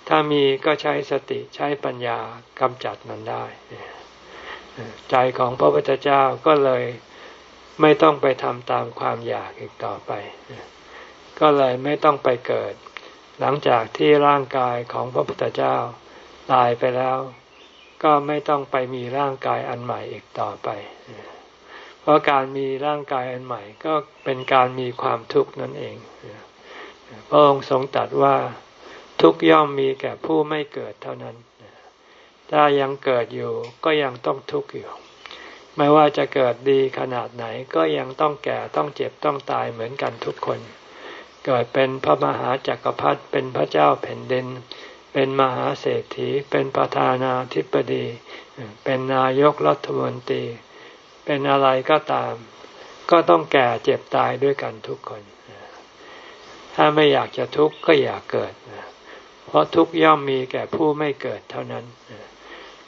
ถ้ามีก็ใช้สติใช้ปัญญากำจัดมันได้ ใจของพระพุทธเจ้าก็เลยไม่ต้องไปทำตามความอยากอีกต่อไป ก็เลยไม่ต้องไปเกิด หลังจากที่ร่างกายของพระพุทธเจ้าตายไปแล้ว ก็ไม่ต้องไปมีร่างกายอันใหม่อีกต่อไป เพราะการมีร่างกายอันใหม่ก็เป็นการมีความทุกข์นั่นเองพระองค์ทรงตรัสว่าทุกย่อมมีแก่ผู้ไม่เกิดเท่านั้น ถ้ายังเกิดอยู่ก็ยังต้องทุกข์อยู่ ไม่ว่าจะเกิดดีขนาดไหนก็ยังต้องแก่ต้องเจ็บต้องตายเหมือนกันทุกคน เกิดเป็นพระมหาจักรพรรดิเป็นพระเจ้าแผ่นดิน เป็นมหาเศรษฐี เป็นประธานาธิบดี เป็นนายกรัฐมนตรี เป็นอะไรก็ตาม ก็ต้องแก่เจ็บตายด้วยกันทุกคน ถ้าไม่อยากจะทุกข์ก็อย่าเกิด เพราะทุกข์ย่อมมีแก่ผู้ไม่เกิดเท่านั้น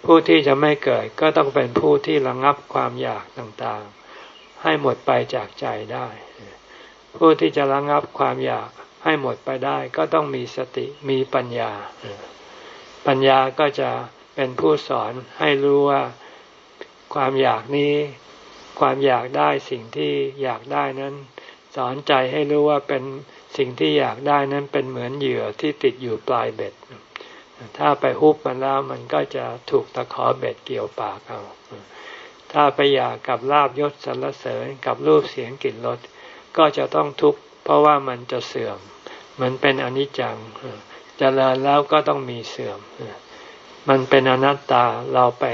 ผู้ที่จะไม่เกิดก็ต้องเป็นผู้ที่ระงับความอยากต่างๆ ให้หมดไปจากใจได้ ผู้ที่จะระงับความอยากให้หมดไปได้ก็ต้องมีสติมีปัญญา ปัญญาก็จะเป็นผู้สอนให้รู้ว่าความอยากนี้ ความอยากได้สิ่งที่อยากได้นั้น สอนใจให้รู้ว่าเป็นสิ่งที่อยากได้นั้นเป็นเหมือนเหยื่อที่ติดอยู่ปลายเบ็ด ถ้าไปฮุบมันแล้วมันก็จะถูกตะขอเบ็ดเกี่ยวปากเอาถ้าไปอยากกับลาบยศสรรเสริญกับรูปเสียงกลิ่นรสก็จะต้องทุกข์เพราะว่ามันจะเสื่อม มันเป็นอนิจจังจเจริญแล้วก็ต้องมีเสื่อม มันเป็นอนัตตาเราไป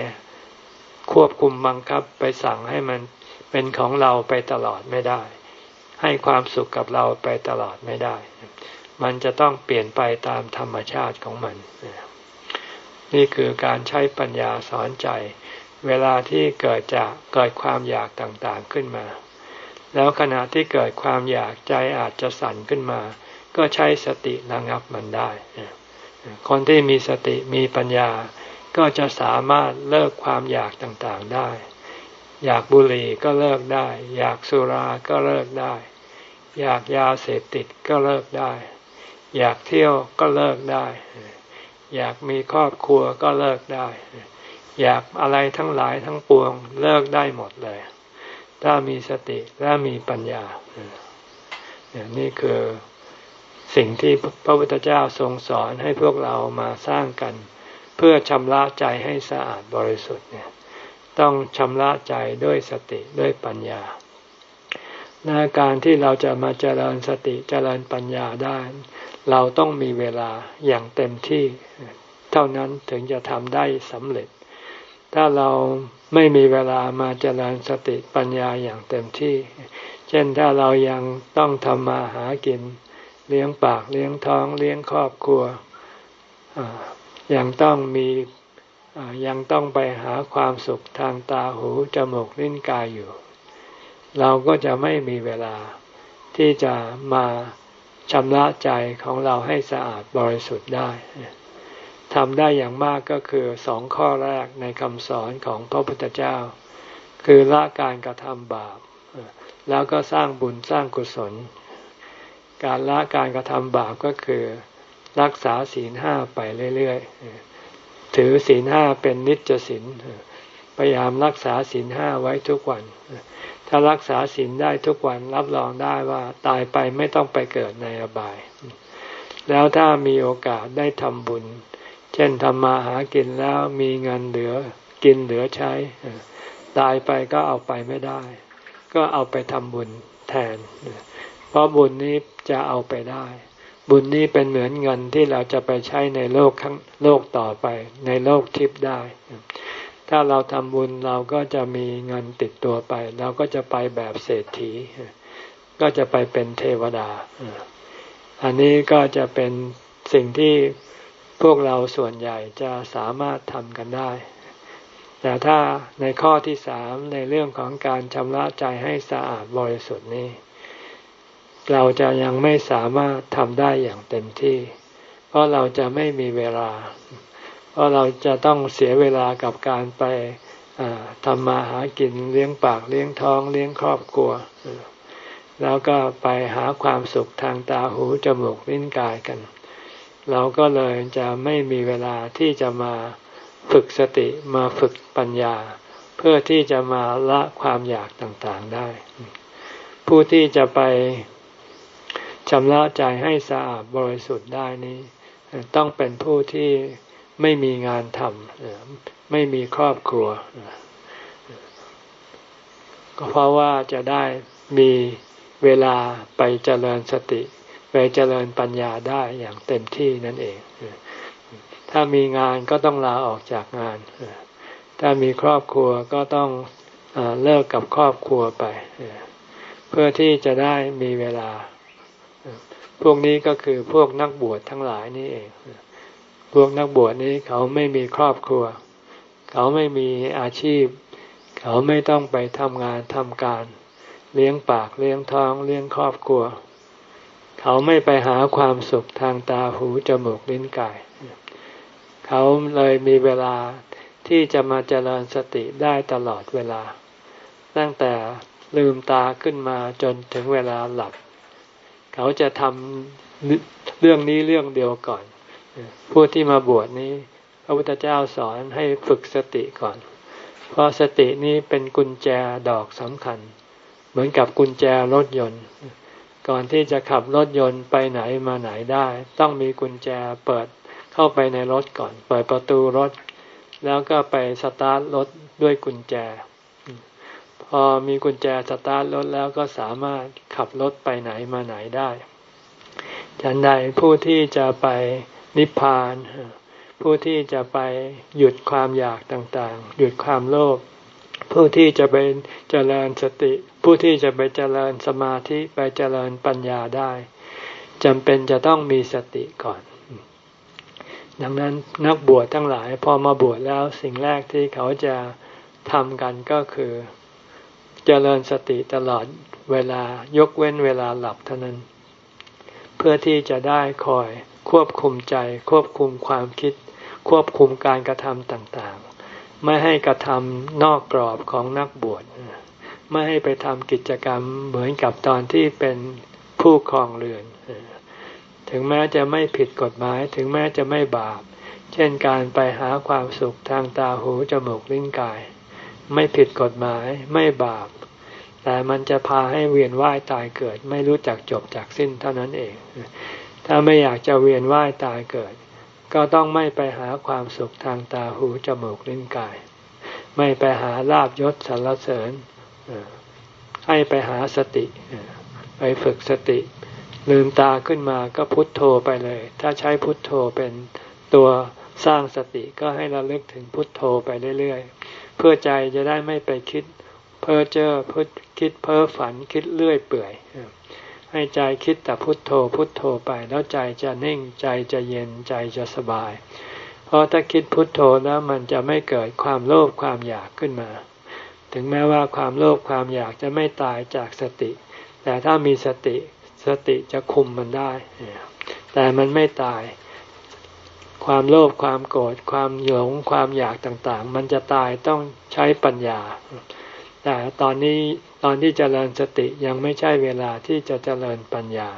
ควบคุมบังคับไปสั่งให้มันเป็นของเราไปตลอดไม่ได้ ให้ความสุขกับเราไปตลอดไม่ได้ มันจะต้องเปลี่ยนไปตามธรรมชาติของมัน นี่คือการใช้ปัญญาสอนใจ เวลาที่เกิดจากเกิดความอยากต่างๆขึ้นมา แล้วขณะที่เกิดความอยากใจอาจจะสั่นขึ้นมา ก็ใช้สติระงับมันได้ คนที่มีสติมีปัญญาก็จะสามารถเลิกความอยากต่างๆได้ อยากบุหรี่ก็เลิกได้ อยากสุราก็เลิกได้ อยากยาเสพติดก็เลิกได้ อยากเที่ยวก็เลิกได้ อยากมีครอบครัวก็เลิกได้ อยากอะไรทั้งหลายทั้งปวงเลิกได้หมดเลย ถ้ามีสติและมีปัญญานี่คือสิ่งที่พระพุทธเจ้าทรงสอนให้พวกเรามาสร้างกัน เพื่อชำระใจให้สะอาดบริสุทธิ์เนี่ยต้องชำระใจด้วยสติด้วยปัญญา ในการที่เราจะมาเจริญสติเจริญปัญญาได้ เราต้องมีเวลาอย่างเต็มที่ เท่านั้นถึงจะทำได้สำเร็จ ถ้าเราไม่มีเวลามาเจริญสติปัญญาอย่างเต็มที่ เช่นถ้าเรายังต้องทำมาหากิน เลี้ยงปากเลี้ยงท้องเลี้ยงครอบครัวยังต้องมียังต้องไปหาความสุขทางตาหูจมูกลิ้นกายอยู่ เราก็จะไม่มีเวลาที่จะมาชำระใจของเราให้สะอาดบริสุทธิ์ได้ทำได้อย่างมากก็คือสองข้อแรกในคำสอนของพระพุทธเจ้า คือละการกระทำบาป แล้วก็สร้างบุญสร้างกุศล การละการกระทำบาปก็คือรักษาศีลห้าไปเรื่อยๆ ถือศีลห้าเป็นนิจศีล พยายามรักษาศีลห้าไว้ทุกวัน ถ้ารักษาศีลได้ทุกวันรับรองได้ว่าตายไปไม่ต้องไปเกิดในอบาย แล้วถ้ามีโอกาสได้ทำบุญ เช่นทำมาหากินแล้วมีเงินเหลือกินเหลือใช้ ตายไปก็เอาไปไม่ได้ ก็เอาไปทำบุญแทน เพราะบุญนี้จะเอาไปได้ บุญนี้เป็นเหมือนเงินที่เราจะไปใช้ในโลกข้างโลกต่อไป ในโลกทิพย์ได้ ถ้าเราทำบุญเราก็จะมีเงินติดตัวไป เราก็จะไปแบบเศรษฐี ก็จะไปเป็นเทวดา อันนี้ก็จะเป็นสิ่งที่พวกเราส่วนใหญ่จะสามารถทำกันได้ แต่ถ้าในข้อที่สามในเรื่องของการชำระใจให้สะอาดบริสุทธิ์นี้ เราจะยังไม่สามารถทำได้อย่างเต็มที่ เพราะเราจะไม่มีเวลา เพราะเราจะต้องเสียเวลากับการไปทำมาหากินเลี้ยงปากเลี้ยงท้องเลี้ยงครอบครัว แล้วก็ไปหาความสุขทางตาหูจมูกลิ้นกายกัน เราก็เลยจะไม่มีเวลาที่จะมาฝึกสติมาฝึกปัญญา เพื่อที่จะมาละความอยากต่างๆได้ ผู้ที่จะไปชำระใจให้สะอาดบริสุทธิ์ได้นี้ ต้องเป็นผู้ที่ ไม่มีงานทำไม่มีครอบครัว ก็เพราะว่าจะได้มีเวลาไปเจริญสติ ไปเจริญปัญญาได้อย่างเต็มที่นั่นเอง ถ้ามีงานก็ต้องลาออกจากงาน ถ้ามีครอบครัวก็ต้องเลิกกับครอบครัวไป เพื่อที่จะได้มีเวลา พวกนี้ก็คือพวกนักบวชทั้งหลายนี่เอง พวกนักบวชนี้เขาไม่มีครอบครัว เขาไม่มีอาชีพ เขาไม่ต้องไปทำงานทำการ เลี้ยงปากเลี้ยงท้องเลี้ยงครอบครัว เขาไม่ไปหาความสุขทางตาหูจมูกลิ้นกาย เขาเลยมีเวลาที่จะมาเจริญสติได้ตลอดเวลา ตั้งแต่ลืมตาขึ้นมาจนถึงเวลาหลับ เขาจะทำเรื่องนี้เรื่องเดียวก่อน ผู้ที่มาบวชนี้ พระพุทธเจ้าสอนให้ฝึกสติก่อน เพราะสตินี้เป็นกุญแจดอกสำคัญ เหมือนกับกุญแจรถยนต์ ก่อนที่จะขับรถยนต์ไปไหนมาไหนได้ ต้องมีกุญแจเปิดเข้าไปในรถก่อน เปิดประตูรถ แล้วก็ไปสตาร์ทรถด้วยกุญแจ พอมีกุญแจสตาร์ทรถแล้วก็สามารถขับรถไปไหนมาไหนได้ฉันใดผู้ที่จะไป นิพพาน ผู้ที่จะไปหยุดความอยากต่างๆ หยุดความโลภผู้ที่จะไปเจริญสติ ผู้ที่จะไปเจริญสมาธิไปเจริญปัญญาได้จำเป็นจะต้องมีสติก่อน ดังนั้นนักบวชทั้งหลายพอมาบวชแล้วสิ่งแรกที่เขาจะทำกันก็คือเจริญสติตลอดเวลายกเว้นเวลาหลับเท่านั้น เพื่อที่จะได้คอย ควบคุมใจ ควบคุมความคิด ควบคุมการกระทำต่างๆ ไม่ให้กระทำนอกกรอบของนักบวชไม่ให้ไปทำกิจกรรมเหมือนกับตอนที่เป็นผู้ครองเรือน ถึงแม้จะไม่ผิดกฎหมาย ถึงแม้จะไม่บาป เช่นการไปหาความสุขทางตาหูจมูกลิ้นกาย ไม่ผิดกฎหมายไม่บาป แต่มันจะพาให้เวียนว่ายตายเกิด ไม่รู้จักจบจากสิ้นเท่านั้นเอง ถ้าไม่อยากจะเวียนว่ายตายเกิด ก็ต้องไม่ไปหาความสุขทางตาหูจมูกลิ้นกาย ไม่ไปหาลาบยศสรรเสริญให้ไปหาสติไปฝึกสติ ลืมตาขึ้นมาก็พุทโธไปเลย ถ้าใช้พุทโธเป็นตัวสร้างสติก็ให้เราเลึกถึงพุทโธไปเรื่อยๆ เพื่อใจจะได้ไม่ไปคิดเพ้อเจ้อพคิดเพ้อฝันคิดเลื่อยเปื่อย ให้ใจคิดแต่พุทโธพุทโธไปแล้วใจจะนิ่งใจจะเย็นใจจะสบาย เพราะถ้าคิดพุทโธแล้วมันจะไม่เกิดความโลภความอยากขึ้นมา ถึงแม้ว่าความโลภความอยากจะไม่ตายจากสติ แต่ถ้ามีสติสติจะคุมมันได้ แต่มันไม่ตาย ความโลภความโกรธความหลงความอยากต่างๆ มันจะตายต้องใช้ปัญญา แต่ตอนนี้ตอนที่เจริญสติยังไม่ใช่เวลาที่จะเจริญปัญญา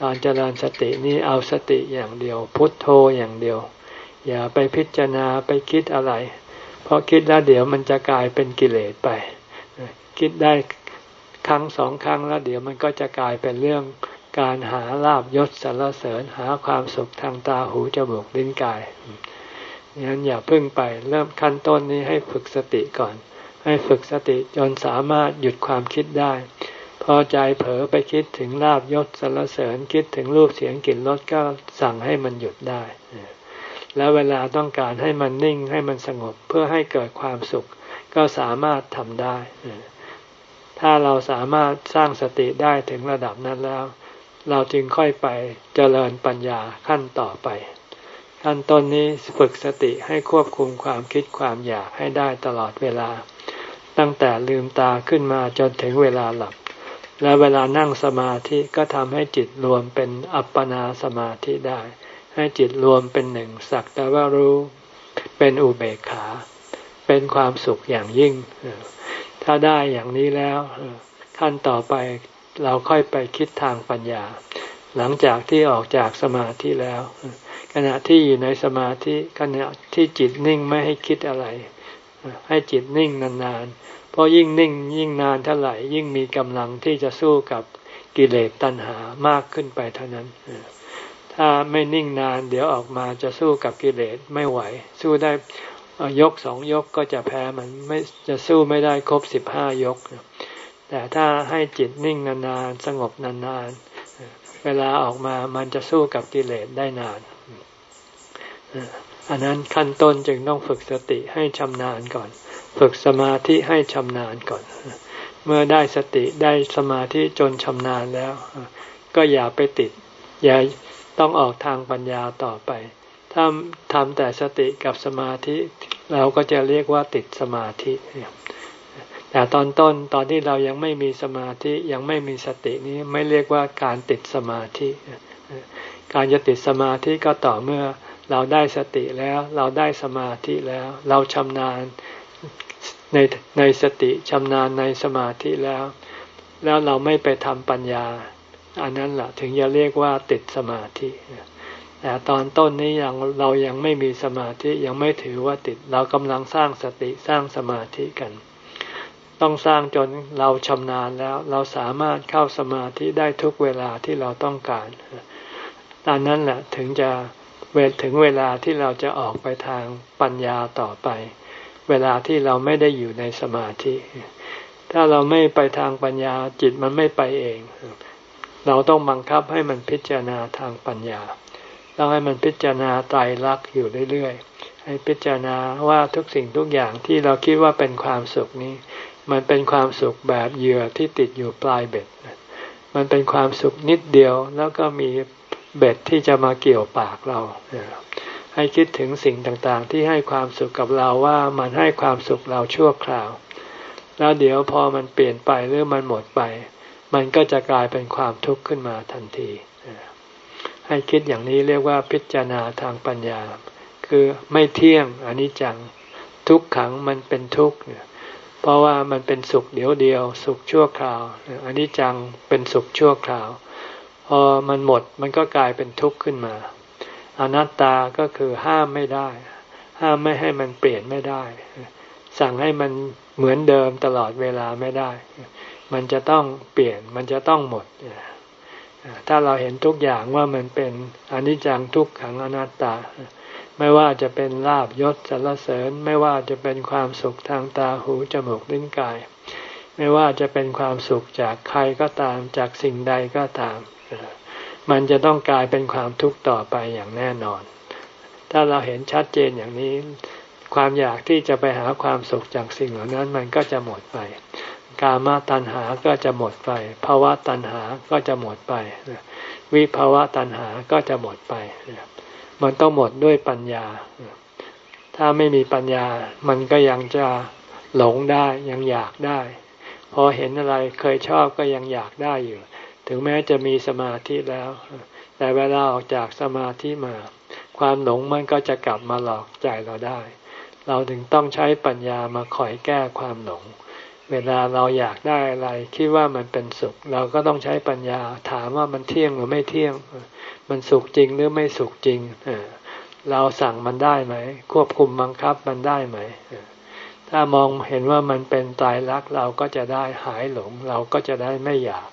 ตอนเจริญสตินี้เอาสติอย่างเดียว พุทโธอย่างเดียว อย่าไปพิจารณาไปคิดอะไร เพราะคิดแล้วเดี๋ยวมันจะกลายเป็นกิเลสไป คิดได้ครั้งสองครั้งแล้วเดี๋ยวมันก็จะกลายเป็นเรื่องการหาลาบยศสรรเสริญหาความสุขทางตาหูจมูกลิ้นกายงั้นอย่าพึ่งไปเริ่มขั้นต้นนี้ให้ฝึกสติก่อน ให้ฝึกสติจนสามารถหยุดความคิดได้ พอใจเผลอไปคิดถึงลาบยศสรรเสริญคิดถึงรูปเสียงกลิ่นรสก็สั่งให้มันหยุดได้ แล้วเวลาต้องการให้มันนิ่งให้มันสงบเพื่อให้เกิดความสุข ก็สามารถทำได้ ถ้าเราสามารถสร้างสติได้ถึงระดับนั้นแล้ว เราจึงค่อยไปเจริญปัญญาขั้นต่อไปขั้นต้นนี้ฝึกสติให้ควบคุมความคิดความอยากให้ได้ตลอดเวลา ตั้งแต่ลืมตาขึ้นมาจนถึงเวลาหลับ และเวลานั่งสมาธิก็ทำให้จิตรวมเป็นอัปปนาสมาธิได้ ให้จิตรวมเป็นหนึ่งสักแต่ว่ารู้เป็นอุเบกขา เป็นความสุขอย่างยิ่ง ถ้าได้อย่างนี้แล้วขั้นต่อไปเราค่อยไปคิดทางปัญญา หลังจากที่ออกจากสมาธิแล้ว ขณะที่อยู่ในสมาธิขณะที่จิตนิ่งไม่ให้คิดอะไร ให้จิตนิ่งนานๆ เพราะยิ่งนิ่งยิ่งนานเท่าไหร่ยิ่งมีกำลังที่จะสู้กับกิเลสตัณหามากขึ้นไปเท่านั้น ถ้าไม่นิ่งนานเดี๋ยวออกมาจะสู้กับกิเลสไม่ไหว สู้ได้ยกสองยกก็จะแพ้มันไม่จะสู้ไม่ได้ครบสิบห้ายก แต่ถ้าให้จิตนิ่งนานๆสงบนานๆ เวลาออกมามันจะสู้กับกิเลสได้นาน อันนั้นขั้นต้นจึงต้องฝึกสติให้ชำนาญก่อน ฝึกสมาธิให้ชำนาญก่อน เมื่อได้สติได้สมาธิจนชำนาญแล้ว ก็อย่าไปติด อย่าต้องออกทางปัญญาต่อไป ถ้าทำแต่สติกับสมาธิ เราก็จะเรียกว่าติดสมาธิแต่ตอนต้นตอนที่เรายังไม่มีสมาธิยังไม่มีสตินี้ไม่เรียกว่าการติดสมาธิ การจะติดสมาธิก็ต่อเมื่อ เราได้สติแล้วเราได้สมาธิแล้ว เราชำนาญในในสติชำนาญในสมาธิแล้ว แล้วเราไม่ไปทำปัญญา อันนั้นแหละถึงจะเรียกว่าติดสมาธิแต่ตอนต้นนี้ยังเรายังไม่มีสมาธิยังไม่ถือว่าติด เรากำลังสร้างสติสร้างสมาธิกัน ต้องสร้างจนเราชำนาญแล้ว เราสามารถเข้าสมาธิได้ทุกเวลาที่เราต้องการตอนนั้นแหละถึงจะ เวทถึงเวลาที่เราจะออกไปทางปัญญาต่อไป เวลาที่เราไม่ได้อยู่ในสมาธิ ถ้าเราไม่ไปทางปัญญาจิตมันไม่ไปเอง เราต้องบังคับให้มันพิจารณาทางปัญญาต้องให้มันพิจารณาไตรลักษณ์อยู่เรื่อยๆ ให้พิจารณาว่าทุกสิ่งทุกอย่างที่เราคิดว่าเป็นความสุขนี้ มันเป็นความสุขแบบเหยื่อที่ติดอยู่ปลายเบ็ด มันเป็นความสุขนิดเดียวแล้วก็มี เบ็ดที่จะมาเกี่ยวปากเรา ให้คิดถึงสิ่งต่างๆ ที่ให้ความสุขกับเราว่ามันให้ความสุขเราชั่วคราว แล้วเดี๋ยวพอมันเปลี่ยนไปหรือมันหมดไป มันก็จะกลายเป็นความทุกข์ขึ้นมาทันที ให้คิดอย่างนี้เรียกว่าพิจารณาทางปัญญา คือไม่เที่ยงอนิจจังทุกขังมันเป็นทุกข์เพราะว่ามันเป็นสุขเดียวเดียว สุขชั่วคราวอนิจจังเป็นสุขชั่วคราว พอมันหมดมันก็กลายเป็นทุกข์ขึ้นมา อนัตตาก็คือห้ามไม่ได้ ห้ามไม่ให้มันเปลี่ยนไม่ได้ สั่งให้มันเหมือนเดิมตลอดเวลาไม่ได้ มันจะต้องเปลี่ยนมันจะต้องหมด ถ้าเราเห็นทุกอย่างว่ามันเป็นอนิจจังทุกขังอนัตตา ไม่ว่าจะเป็นลาบยศสรรเสริญ ไม่ว่าจะเป็นความสุขทางตาหูจมูกลิ้นกาย ไม่ว่าจะเป็นความสุขจากใครก็ตามจากสิ่งใดก็ตาม มันจะต้องกลายเป็นความทุกข์ต่อไปอย่างแน่นอน ถ้าเราเห็นชัดเจนอย่างนี้ ความอยากที่จะไปหาความสุขจากสิ่งเหล่านั้นมันก็จะหมดไป กามาตัณหาก็จะหมดไปภาวะตัณหาก็จะหมดไป วิภาวะตัณหาก็จะหมดไป มันต้องหมดด้วยปัญญา ถ้าไม่มีปัญญา มันก็ยังจะหลงได้ยังอยากได้ พอเห็นอะไรเคยชอบก็ยังอยากได้อยู่ ถึงแม้จะมีสมาธิแล้ว แต่เวลาออกจากสมาธิมา ความหลงมันก็จะกลับมาหลอกใจเราได้ เราถึงต้องใช้ปัญญามาคอยแก้ความหลง เวลาเราอยากได้อะไรคิดว่ามันเป็นสุข เราก็ต้องใช้ปัญญาถามว่ามันเที่ยงหรือไม่เที่ยง มันสุขจริงหรือไม่สุขจริง เราสั่งมันได้ไหม ควบคุมบังคับมันได้ไหมถ้ามองเห็นว่ามันเป็นตายรักเราก็จะได้หายหลง เราก็จะได้ไม่อยาก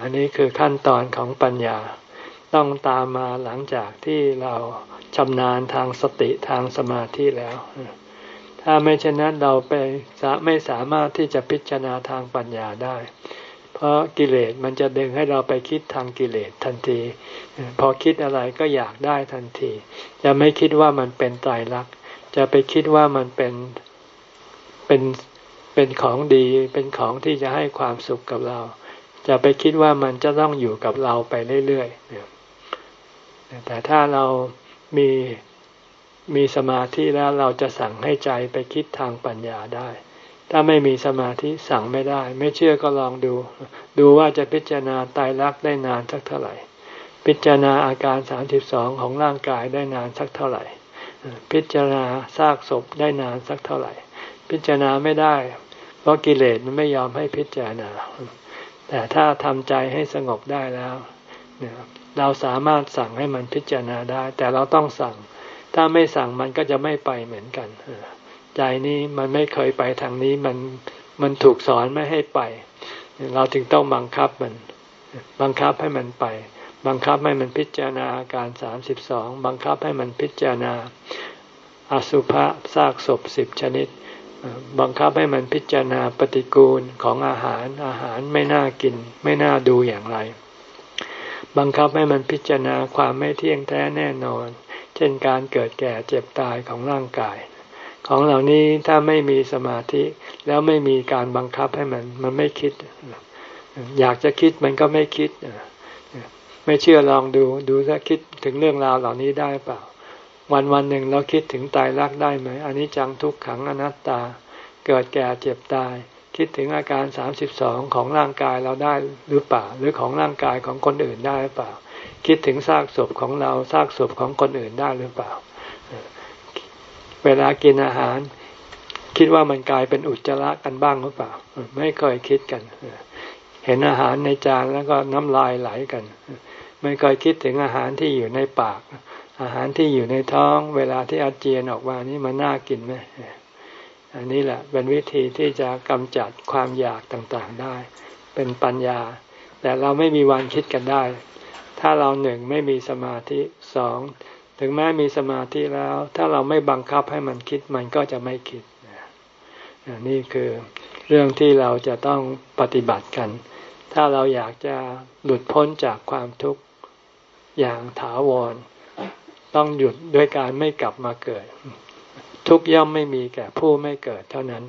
อันนี้คือขั้นตอนของปัญญา ต้องตามมาหลังจากที่เราชำนาญทางสติทางสมาธิแล้ว ถ้าไม่เช่นนั้นเราไปไม่สามารถที่จะพิจารณาทางปัญญาได้ เพราะกิเลสมันจะดึงให้เราไปคิดทางกิเลสทันที พอคิดอะไรก็อยากได้ทันที จะไม่คิดว่ามันเป็นไตรลักษณ์ จะไปคิดว่ามันเป็นเป็นเป็นของดีเป็นของที่จะให้ความสุขกับเรา จะไปคิดว่ามันจะต้องอยู่กับเราไปเรื่อยๆแต่ถ้าเรามีมีสมาธิแล้วเราจะสั่งให้ใจไปคิดทางปัญญาได้ ถ้าไม่มีสมาธิสั่งไม่ได้ ไม่เชื่อก็ลองดู ดูว่าจะพิจารณาตายรักได้นานสักเท่าไหร่ พิจารณาอาการสามสิบสองของร่างกายได้นานสักเท่าไหร่ พิจารณาซากศพได้นานสักเท่าไหร่ พิจารณาไม่ได้ เพราะกิเลสมันไม่ยอมให้พิจารณา แต่ถ้าทำใจให้สงบได้แล้วเราสามารถสั่งให้มันพิจารณาได้ แต่เราต้องสั่ง ถ้าไม่สั่งมันก็จะไม่ไปเหมือนกันใจนี้มันไม่เคยไปทางนี้มันมันถูกสอนไม่ให้ไป เราจึงต้องบังคับมัน บังคับให้มันไป บังคับให้มันพิจารณาอาการสามสิบสองบังคับให้มันพิจารณาอสุภะซากศพสิบชนิด บังคับให้มันพิจารณาปฏิกูลของอาหารอาหารไม่น่ากิน ไม่น่าดูอย่างไร บังคับให้มันพิจารณาความไม่เที่ยงแท้แน่นอน เช่นการเกิดแก่เจ็บตายของร่างกาย ของเหล่านี้ถ้าไม่มีสมาธิแล้วไม่มีการบังคับให้มันมันไม่คิด อยากจะคิดมันก็ไม่คิด ไม่เชื่อลองดูดูถ้าคิดถึงเรื่องราวเหล่านี้ได้เปล่า วันวันหนึ่งเราคิดถึงตายรักได้ไหมอันนี้จังทุกขังอนัตตา เกิดแก่เจ็บตาย คิดถึงอาการสามสิบสองของร่างกายเราได้หรือเปล่า หรือของร่างกายของคนอื่นได้หรือเปล่า คิดถึงซากศพของเราซากศพของคนอื่นได้หรือเปล่า เวลากินอาหาร คิดว่ามันกลายเป็นอุจจาระกันบ้างหรือเปล่า ไม่เคยคิดกัน เห็นอาหารในจานแล้วก็น้ำลายไหลกัน ไม่เคยคิดถึงอาหารที่อยู่ในปาก อาหารที่อยู่ในท้องเวลาที่อาเจียนออกมานี่มันน่ากินไหมอันนี้แหละเป็นวิธีที่จะกำจัดความอยากต่างๆได้ เป็นปัญญา แต่เราไม่มีวันคิดกันได้ ถ้าเราหนึ่งไม่มีสมาธิสองถึงแม้มีสมาธิแล้ว ถ้าเราไม่บังคับให้มันคิดมันก็จะไม่คิดนี่คือเรื่องที่เราจะต้องปฏิบัติกัน ถ้าเราอยากจะหลุดพ้นจากความทุกข์อย่างถาวร ต้องหยุดด้วยการไม่กลับมาเกิด ทุกย่อมไม่มีแก่ผู้ไม่เกิดเท่านั้น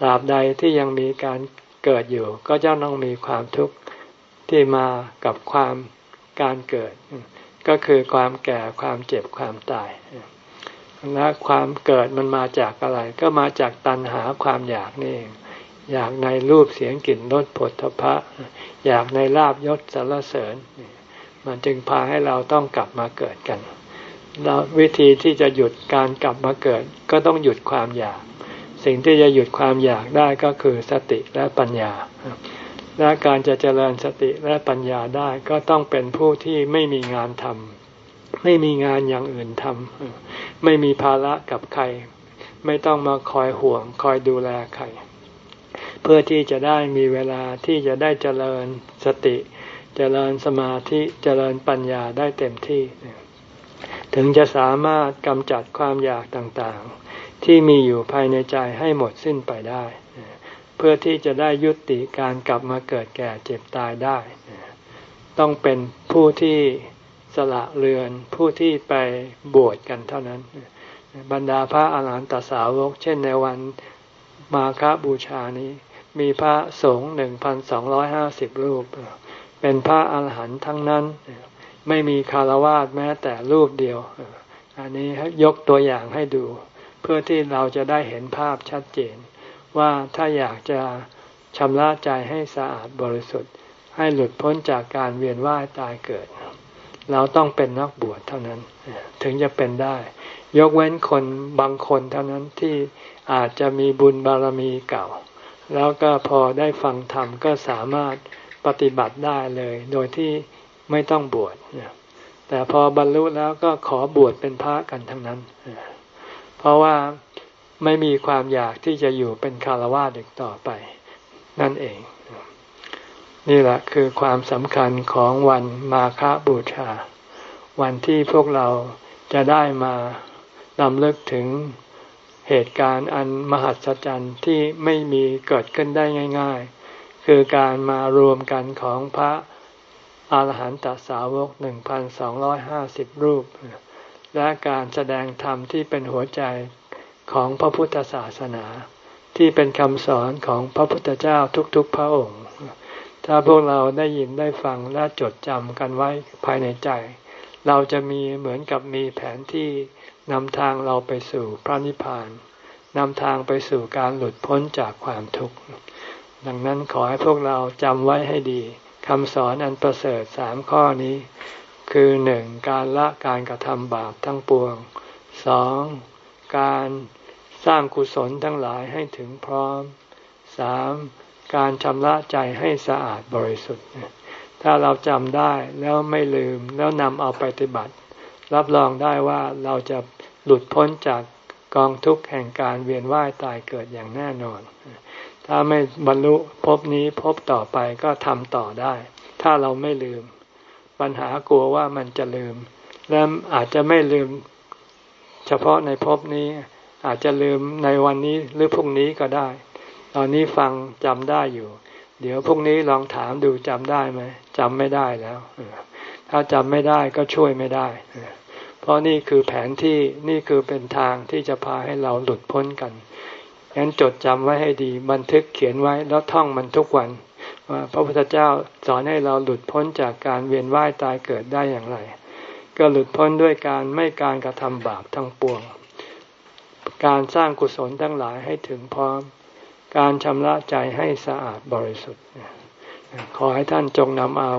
ตราบใดที่ยังมีการเกิดอยู่ ก็จะต้องมีความทุกข์ที่มากับความการเกิด ก็คือความแก่ความเจ็บความตายและความเกิดมันมาจากอะไร ก็มาจากตัณหาความอยากนี่เองอยากในรูปเสียงกลิ่นรสผลทพะ อยากในลาบยศสารเสริญ มันจึงพาให้เราต้องกลับมาเกิดกัน แล้ววิธีที่จะหยุดการกลับมาเกิด ก็ต้องหยุดความอยาก สิ่งที่จะหยุดความอยากได้ก็คือสติและปัญญา และการจะเจริญสติและปัญญาได้ก็ต้องเป็นผู้ที่ไม่มีงานทำไม่มีงานอย่างอื่นทำไม่มีภาระกับใคร ไม่ต้องมาคอยห่วง คอยดูแลใคร เพื่อที่จะได้มีเวลาที่จะได้เจริญสติ เจริญสมาธิ เจริญปัญญาได้เต็มที่ ถึงจะสามารถกำจัดความอยากต่างๆ ที่มีอยู่ภายในใจให้หมดสิ้นไปได้ เพื่อที่จะได้ยุติการกลับมาเกิดแก่เจ็บตายได้ ต้องเป็นผู้ที่สละเรือนผู้ที่ไปบวชกันเท่านั้น บรรดาพระอาหารหันตสาวก เช่นในวันมาคบูชานี้ มีพระสงฆ์หนึ่งพันสองร้อยห้าสิบรูป เป็นพระอาหารหันต์ทั้งนั้น ไม่มีคารวาสแม้แต่รูปเดียว อันนี้ยกตัวอย่างให้ดู เพื่อที่เราจะได้เห็นภาพชัดเจน ว่าถ้าอยากจะชำระใจให้สะอาดบริสุทธิ์ ให้หลุดพ้นจากการเวียนว่ายตายเกิด เราต้องเป็นนักบวชเท่านั้น ถึงจะเป็นได้ ยกเว้นคนบางคนเท่านั้นที่อาจจะมีบุญบารมีเก่า แล้วก็พอได้ฟังธรรมก็สามารถปฏิบัติได้เลย โดยที่ ไม่ต้องบวชแต่พอบรรลุแล้วก็ขอบวชเป็นพระกันทั้งนั้น เพราะว่าไม่มีความอยากที่จะอยู่เป็นคารวะอีกต่อไป นั่นเอง นี่แหละคือความสำคัญของวันมาฆบูชา วันที่พวกเราจะได้มาลำเลิกถึงเหตุการณ์อันมหัศจรรย์ที่ไม่มีเกิดขึ้นได้ง่าย ๆ คือการมารวมกันของพระ อรหันตสาวกหนึ่งพันสองร้อยห้าสิบรูป และการแสดงธรรมที่เป็นหัวใจของพระพุทธศาสนา ที่เป็นคำสอนของพระพุทธเจ้าทุกๆพระองค์ ถ้าพวกเราได้ยินได้ฟังและจดจำกันไว้ภายในใจ เราจะมีเหมือนกับมีแผนที่นำทางเราไปสู่พระนิพพานนำทางไปสู่การหลุดพ้นจากความทุกข์ ดังนั้นขอให้พวกเราจำไว้ให้ดี คำสอนอันประเสริฐสามข้อนี้ คือหนึ่งการละการกระทำบาปทั้งปวงสองการสร้างกุศลทั้งหลายให้ถึงพร้อมสามการชำระใจให้สะอาดบริสุทธิ์ ถ้าเราจำได้แล้วไม่ลืมแล้วนำเอาไปปฏิบัติ รับรองได้ว่าเราจะหลุดพ้นจากกองทุกข์แห่งการเวียนว่ายตายเกิดอย่างแน่นอน ถ้าไม่บรรลุพบนี้พบต่อไปก็ทำต่อได้ ถ้าเราไม่ลืม ปัญหากลัวว่ามันจะลืม และอาจจะไม่ลืม เฉพาะในพบนี้ อาจจะลืมในวันนี้หรือพรุ่งนี้ก็ได้ ตอนนี้ฟังจำได้อยู่ เดี๋ยวพรุ่งนี้ลองถามดูจำได้ไหมจำไม่ได้แล้วถ้าจำไม่ได้ก็ช่วยไม่ได้ เพราะนี่คือแผนที่นี่คือเป็นทางที่จะพาให้เราหลุดพ้นกัน งั้นจดจำไว้ให้ดี บันทึกเขียนไว้แล้วท่องมันทุกวันว่าพระพุทธเจ้าสอนให้เราหลุดพ้นจากการเวียนว่ายตายเกิดได้อย่างไร ก็หลุดพ้นด้วยการไม่การกระทำบาปทั้งปวง การสร้างกุศลทั้งหลายให้ถึงพร้อม การชำระใจให้สะอาดบริสุทธิ์ ขอให้ท่านจงนำเอา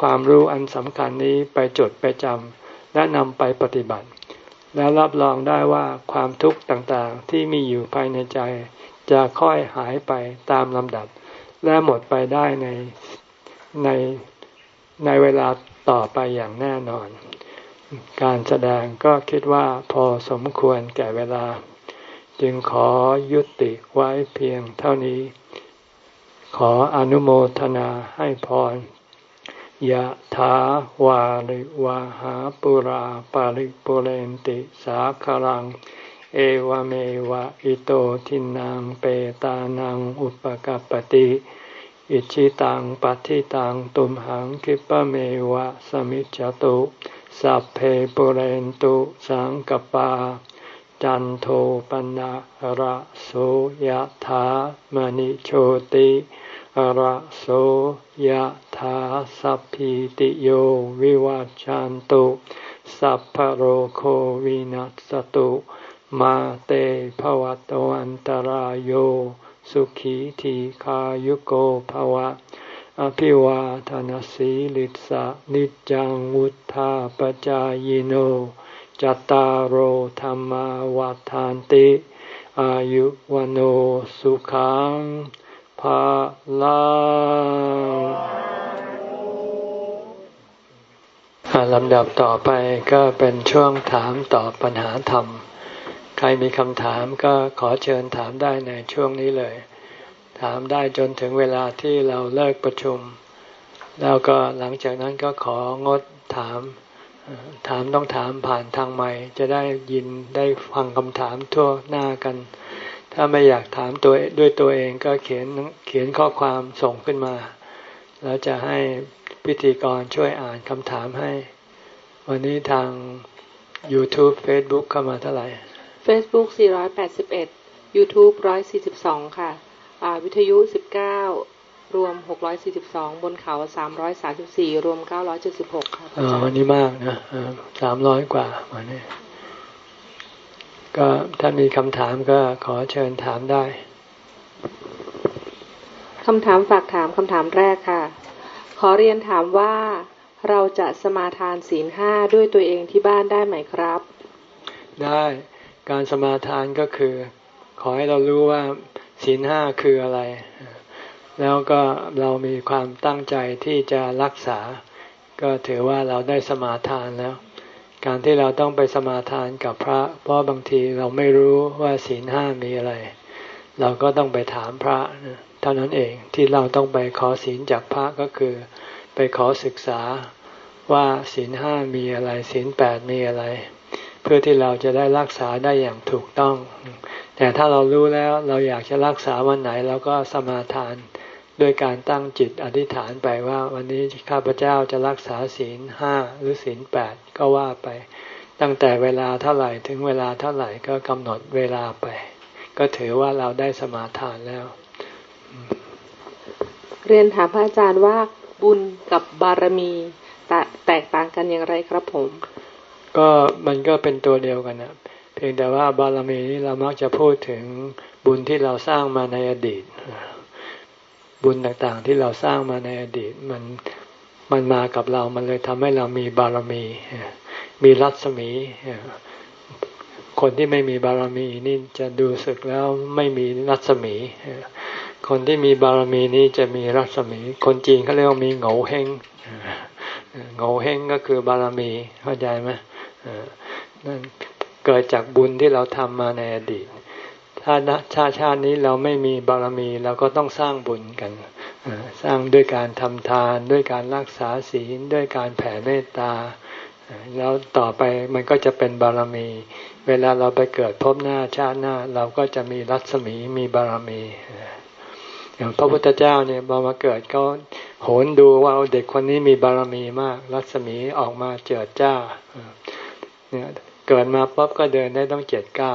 ความรู้อันสำคัญนี้ไปจดไปจำและนำไปปฏิบัติ แล้วรับรองได้ว่าความทุกข์ต่างๆ ที่มีอยู่ภายในใจ จะค่อยหายไปตามลำดับ และหมดไปได้ในในในเวลาต่อไปอย่างแน่นอน การแสดงก็คิดว่าพอสมควรแก่เวลา จึงขอยุติไว้เพียงเท่านี้ ขออนุโมทนาให้พร ยะถาวาริวาหาปุราปาริปุเรนติสาคลัง เอวเมวะอิโตทินังเปตานังอุปกัปติ อิชิตังปัฏิตังตุมหังคิปะเมวะสมิจจตุสัพเพปุเรนตุสังกปา จันโทปนะระโสยะถามณิโชติ ระโสยถาสัพพิติโยวิวัจจันตุสัพพโรโควินัสตุมาเตภวตวันตารโยสุขีทีขายุโกภวะ อภิวาทานสีลิสะนิจังวุธาปจายโนจตารโหธรรมวาทานติ อายุวันสุขัง ภาลังลำดับต่อไปก็เป็นช่วงถามตอบปัญหาธรรม ใครมีคำถามก็ขอเชิญถามได้ในช่วงนี้เลย ถามได้จนถึงเวลาที่เราเลิกประชุม แล้วก็หลังจากนั้นก็ของดถาม ถามต้องถามผ่านทางใหม่จะได้ยินได้ฟังคำถามทั่วหน้ากัน ถ้าไม่อยากถามตัวด้วยตัวเองก็เขียนเขียนข้อความส่งขึ้นมา แล้วจะให้พิธีกรช่วยอ่านคำถามให้ วันนี้ทาง YouTube Facebook เข้ามาเท่าไหร่ Facebook 481 YouTube 142 ค่ะ วิทยุ 19 รวม 642 บนเขา 334 รวม 976 ค่ะอ๋อวันนี้มากนะสามร้อยกว่าวันนี้ ก็ถ้ามีคำถามก็ขอเชิญถามได้คำถามฝากถามคำถามแรกค่ะ ขอเรียนถามว่าเราจะสมาทานศีลห้าด้วยตัวเองที่บ้านได้ไหมครับ ได้การสมาทานก็คือ ขอให้เรารู้ว่าศีลห้าคืออะไร แล้วก็เรามีความตั้งใจที่จะรักษา ก็ถือว่าเราได้สมาทานแล้ว การที่เราต้องไปสมาทานกับพระ เพราะบางทีเราไม่รู้ว่าศีลห้ามีอะไร เราก็ต้องไปถามพระเท่านั้นเองที่เราต้องไปขอศีลจากพระก็คือ ไปขอศึกษาว่าศีลห้ามีอะไรศีลแปดมีอะไร เพื่อที่เราจะได้รักษาได้อย่างถูกต้อง แต่ถ้าเรารู้แล้วเราอยากจะรักษาวันไหนเราก็สมาทาน ด้วยการตั้งจิตอธิษฐานไปว่า วันนี้ข้าพเจ้าจะรักษาศีลห้าหรือศีลแปดก็ว่าไป ตั้งแต่เวลาเท่าไหร่ถึงเวลาเท่าไหร่ก็กำหนดเวลาไป ก็ถือว่าเราได้สมาทานแล้ว เรียนถามพระอาจารย์ว่าบุญกับบารมีแตกต่างกันอย่างไรครับผม ก็มันก็เป็นตัวเดียวกันนะเพียงแต่ว่าบารมีนี่เรามักจะพูดถึงบุญที่เราสร้างมาในอดีต บุญต่างๆ ที่เราสร้างมาในอดีตมันมันมากับเรา มันเลยทำให้เรามีบารมี มีรัศมี คนที่ไม่มีบารมีนี่จะดูสึกแล้วไม่มีรัศมี คนที่มีบารมีนี้จะมีรัศมี คนจีนเขาเรียกว่ามีเหงาเฮงเหงาเฮงก็คือบารมีเข้าใจไหมนั่นเกิดจากบุญที่เราทำมาในอดีต ถ้าชาชาตินี้เราไม่มีบารมีเราก็ต้องสร้างบุญกัน สร้างด้วยการทำทานด้วยการรักษาศีลด้วยการแผ่เมตตา แล้วต่อไปมันก็จะเป็นบารมี เวลาเราไปเกิดพบหน้าชาติหน้า เราก็จะมีรัศมีมีบารมีอย่างพระพุทธเจ้าเนี่ยพอมาเกิดก็โหนดูว่าเด็กคนนี้มีบารมีมาก รัศมีออกมาเจิดจ้าเนี่ยเกิดมาปั๊บก็เดินได้ต้องเจ็ดเก้า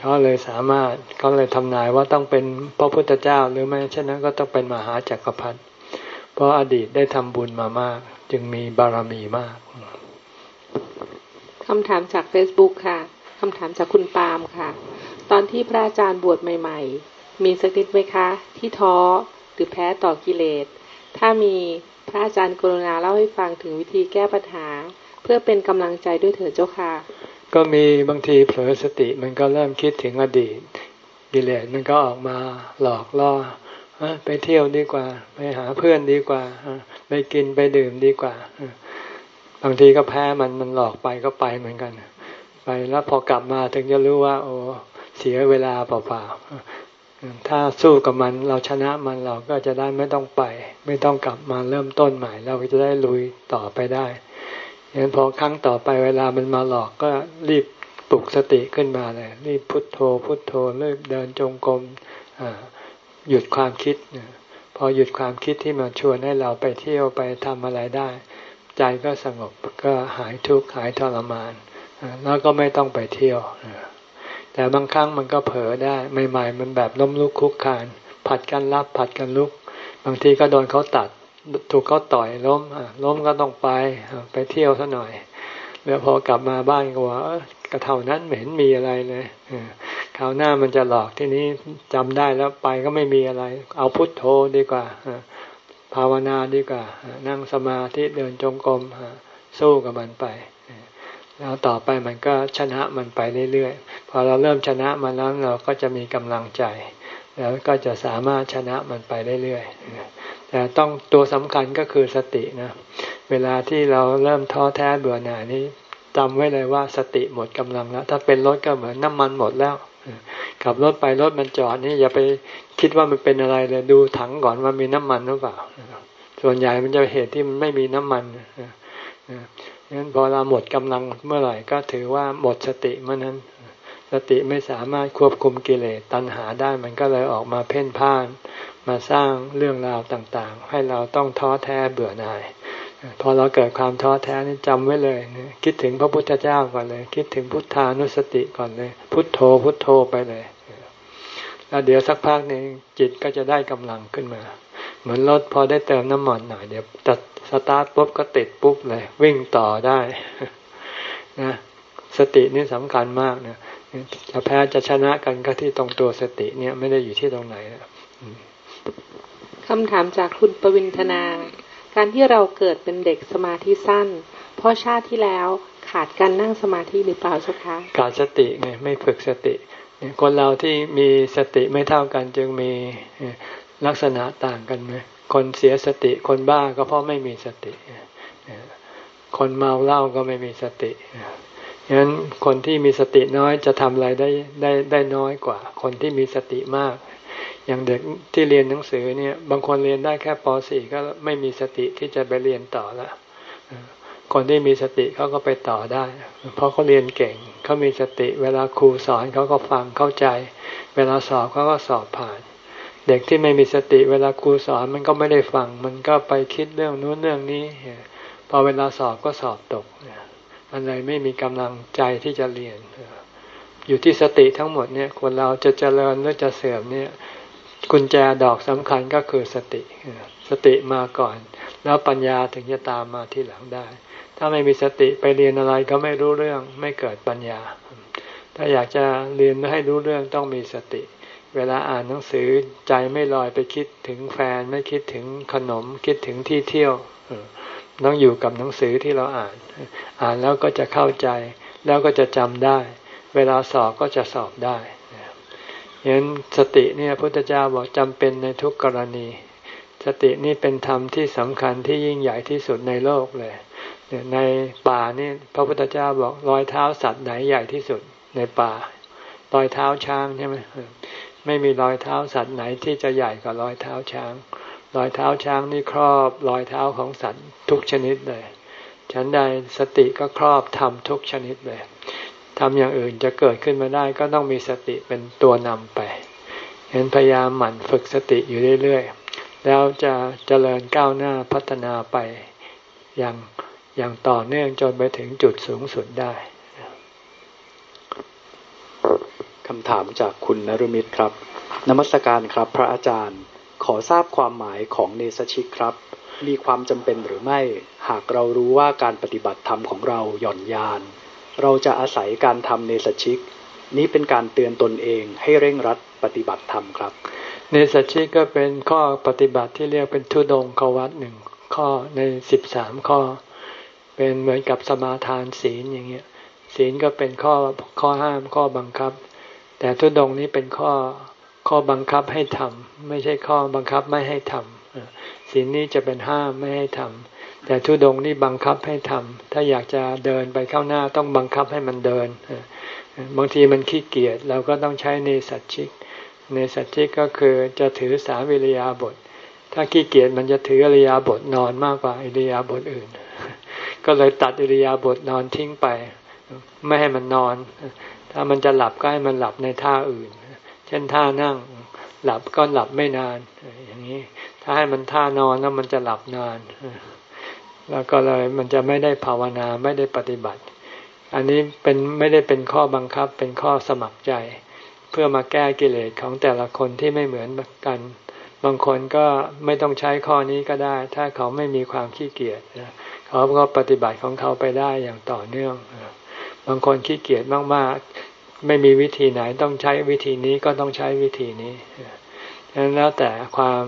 เขาเลยสามารถเขาเลยทำนายว่าต้องเป็นพระพุทธเจ้าหรือไม่เช่นนั้นก็ต้องเป็นมหาจักรพรรดิเพราะอดีตได้ทำบุญมามาก จึงมีบารมีมากคำถามจาก Facebook ค่ะคำถามจากคุณปาล์มค่ะ ตอนที่พระอาจารย์บวชใหม่ ๆ มีสักนิดไหมคะ ที่ท้อหรือแพ้ต่อกิเลส ถ้ามีพระอาจารย์กรุณาเล่าให้ฟังถึงวิธีแก้ปัญหา เพื่อเป็นกำลังใจด้วยเถิดเจ้าค่ะ ก็มีบางทีเผลอสติมันก็เริ่มคิดถึงอดีตกิเลสมันก็ออกมาหลอกล่อไปเที่ยวดีกว่า ไปหาเพื่อนดีกว่า ไปกินไปดื่มดีกว่า บางทีก็แพ้มันมันหลอกไปก็ไปเหมือนกัน ไปแล้วพอกลับมาถึงจะรู้ว่า โอ้เสียเวลาเปล่าๆถ้าสู้กับมันเราชนะมันเราก็จะได้ไม่ต้องไป ไม่ต้องกลับมาเริ่มต้นใหม่ เราจะได้ลุยต่อไปได้ ยังนพอครั้งต่อไปเวลามันมาหลอกก็รีบปลุกสติขึ้นมาเลย รีบพุทโธ พุทโธริ่มเดินจงกรมหยุดความคิดพอหยุดความคิดที่มาชวนให้เราไปเที่ยวไปทำอะไรได้ ใจก็สงบก็หายทุกข์หายทรมานแล้วก็ไม่ต้องไปเที่ยวแต่บางครั้งมันก็เผลอได้ใหม่ๆมันแบบล้มลุกคุกคาน ผัดกันรับผัดกันลุก บางทีก็โดนเขาตัด ถูกเขาต่อยล้มล้มก็ต้องไปไปเที่ยวซะหน่อยแล้วพอกลับมาบ้านก็ว่ากระเท่านั้นไม่เห็นมีอะไรเลยคราวหน้ามันจะหลอกที่นี้จำได้แล้วไปก็ไม่มีอะไร เอาพุทโธดีกว่าภาวนาดีกว่า นั่งสมาธิเดินจงกรมสู้กับมันไปแล้วต่อไปมันก็ชนะมันไปเรื่อยๆ พอเราเริ่มชนะมันแล้วเราก็จะมีกำลังใจ แล้วก็จะสามารถชนะมันไปเรื่อยๆแต่ต้องตัวสำคัญก็คือสตินะ เวลาที่เราเริ่มท้อแท้เบื่อหน่ายนี้จำไว้เลยว่าสติหมดกำลังแล้ว ถ้าเป็นรถก็เหมือนน้ำมันหมดแล้วขับรถไปรถมันจอดนี่อย่าไปคิดว่ามันเป็นอะไรเลยดูถังก่อนว่ามีน้ำมันหรือเปล่า ส่วนใหญ่มันจะเหตุที่มันไม่มีน้ำมันงั้นพอเราหมดกำลังเมื่อไหร่ก็ถือว่าหมดสติเมื่อนั้น สติไม่สามารถควบคุมกิเลสตัณหาได้มันก็เลยออกมาเพ่นพ่าน มาสร้างเรื่องราวต่างๆ ให้เราต้องท้อแท้เบื่อหน่าย พอเราเกิดความท้อแท้นี่จำไว้เลย คิดถึงพระพุทธเจ้าก่อนเลย คิดถึงพุทธานุสติก่อนเลย พุทโธพุทโธไปเลย แล้วเดี๋ยวสักพักหนึ่งจิตก็จะได้กำลังขึ้นมา เหมือนรถพอได้เติมน้ำมันหน่อยเดี๋ยวตัดสตาร์ทปุ๊บก็ติดปุ๊บเลย วิ่งต่อได้นะสตินี่สำคัญมากนะ จะแพ้จะชนะกันก็ที่ตรงตัวสติเนี่ยไม่ได้อยู่ที่ตรงไหนคำถามจากคุณปวินธนา การที่เราเกิดเป็นเด็กสมาธิสั้น เพราะชาติที่แล้วขาดการนั่งสมาธิหรือเปล่าเจ้าคะขาดสติไงไม่ฝึกสติ คนเราที่มีสติไม่เท่ากันจึงมีลักษณะต่างกันไหมคนเสียสติคนบ้าก็เพราะไม่มีสติ คนเมาเหล้าก็ไม่มีสติ ฉะนั้นคนที่มีสติน้อยจะทำอะไรได้ได้ได้น้อยกว่า คนที่มีสติมาก อย่างเด็กที่เรียนหนังสือเนี่ยบางคนเรียนได้แค่ป .4 ก็ไม่มีสติที่จะไปเรียนต่อละคนที่มีสติเขาก็ไปต่อได้ เพราะเขาเรียนเก่งเขามีสติ เวลาครูสอนเขาก็ฟังเข้าใจ เวลาสอบเขาก็สอบผ่าน เด็กที่ไม่มีสติ เวลาครูสอนมันก็ไม่ได้ฟัง มันก็ไปคิดเรื่องนู้นเรื่องนี้พอเวลาสอบก็สอบตก มันเลยไม่มีกำลังใจที่จะเรียน อยู่ที่สติทั้งหมดเนี่ยคนเราจะเจริญหรือจะเสื่อมเนี่ยกุญแจดอกสำคัญก็คือสติ สติมาก่อน แล้วปัญญาถึงจะตามมาที่หลังได้ ถ้าไม่มีสติไปเรียนอะไรก็ไม่รู้เรื่องไม่เกิดปัญญา ถ้าอยากจะเรียนให้รู้เรื่องต้องมีสติ เวลาอ่านหนังสือใจไม่ลอยไปคิดถึงแฟนไม่คิดถึงขนมคิดถึงที่เที่ยว ต้องอยู่กับหนังสือที่เราอ่าน อ่านแล้วก็จะเข้าใจ แล้วก็จะจำได้ เวลาสอบก็จะสอบได้เห็นสติเนี่ยพุทธเจ้าบอกจำเป็นในทุกกรณี สตินี่เป็นธรรมที่สำคัญที่ยิ่งใหญ่ที่สุดในโลกเลยในป่านี่พระพุทธเจ้าบอกรอยเท้าสัตว์ไหนใหญ่ที่สุดในป่ารอยเท้าช้างใช่ไหมไม่มีรอยเท้าสัตว์ไหนที่จะใหญ่กว่ารอยเท้าช้าง รอยเท้าช้างนี่ครอบรอยเท้าของสัตว์ทุกชนิดเลยฉันใดสติก็ครอบทำทุกชนิดเลยทำอย่างอื่นจะเกิดขึ้นมาได้ก็ต้องมีสติเป็นตัวนำไป เห็นพยายามหมั่นฝึกสติอยู่เรื่อยๆ แล้วจะเจริญก้าวหน้าพัฒนาไปอย่างอย่างต่อเนื่องจนไปถึงจุดสูงสุดได้คำถามจากคุณนรุมิตรครับนมัสการครับพระอาจารย์ ขอทราบความหมายของเนสชิกครับ มีความจำเป็นหรือไม่ หากเรารู้ว่าการปฏิบัติธรรมของเราหย่อนยาน เราจะอาศัยการทำเนสชิก นี้เป็นการเตือนตนเองให้เร่งรัดปฏิบัติธรรมครับ เนสชิกก็เป็นข้อปฏิบัติที่เรียกเป็นทุดงขวัตหนึ่งข้อในสิบสามข้อ เป็นเหมือนกับสมาทานศีลอย่างเงี้ยศีลก็เป็นข้อข้อห้ามข้อบังคับ แต่ทุดงนี้เป็นข้อ ข้อบังคับให้ทำไม่ใช่ข้อบังคับไม่ให้ทำศีลนี้จะเป็นห้ามไม่ให้ทำแต่ทุดงนี่บังคับให้ทำถ้าอยากจะเดินไปข้างหน้าต้องบังคับให้มันเดินบางทีมันขี้เกียจเราก็ต้องใช้เนสัตชิกเนสัตชิกก็คือจะถือสาวิริยาบท ถ้าขี้เกียจมันจะถืออริยาบทนอนมากกว่าอริยาบทอื่น ก็เลยตัดอริยาบทนอนทิ้งไป ไม่ให้มันนอน ถ้ามันจะหลับก็ให้มันหลับในท่าอื่น ช่นท่านั่ง หลับก็หลับไม่นาน อย่างนี้ ถ้าให้มันท่านอนแล้วมันจะหลับนาน แล้วก็เลยมันจะไม่ได้ภาวนาไม่ได้ปฏิบัติ อันนี้เป็นไม่ได้เป็นข้อบังคับเป็นข้อสมัครใจ เพื่อมาแก้กิเลสของแต่ละคนที่ไม่เหมือนกัน บางคนก็ไม่ต้องใช้ข้อนี้ก็ได้ ถ้าเขาไม่มีความขี้เกียจเขาก็ปฏิบัติของเขาไปได้อย่างต่อเนื่องบางคนขี้เกียจมาก ไม่มีวิธีไหนต้องใช้วิธีนี้ก็ต้องใช้วิธีนี้ดังนั้นแล้วแต่ความ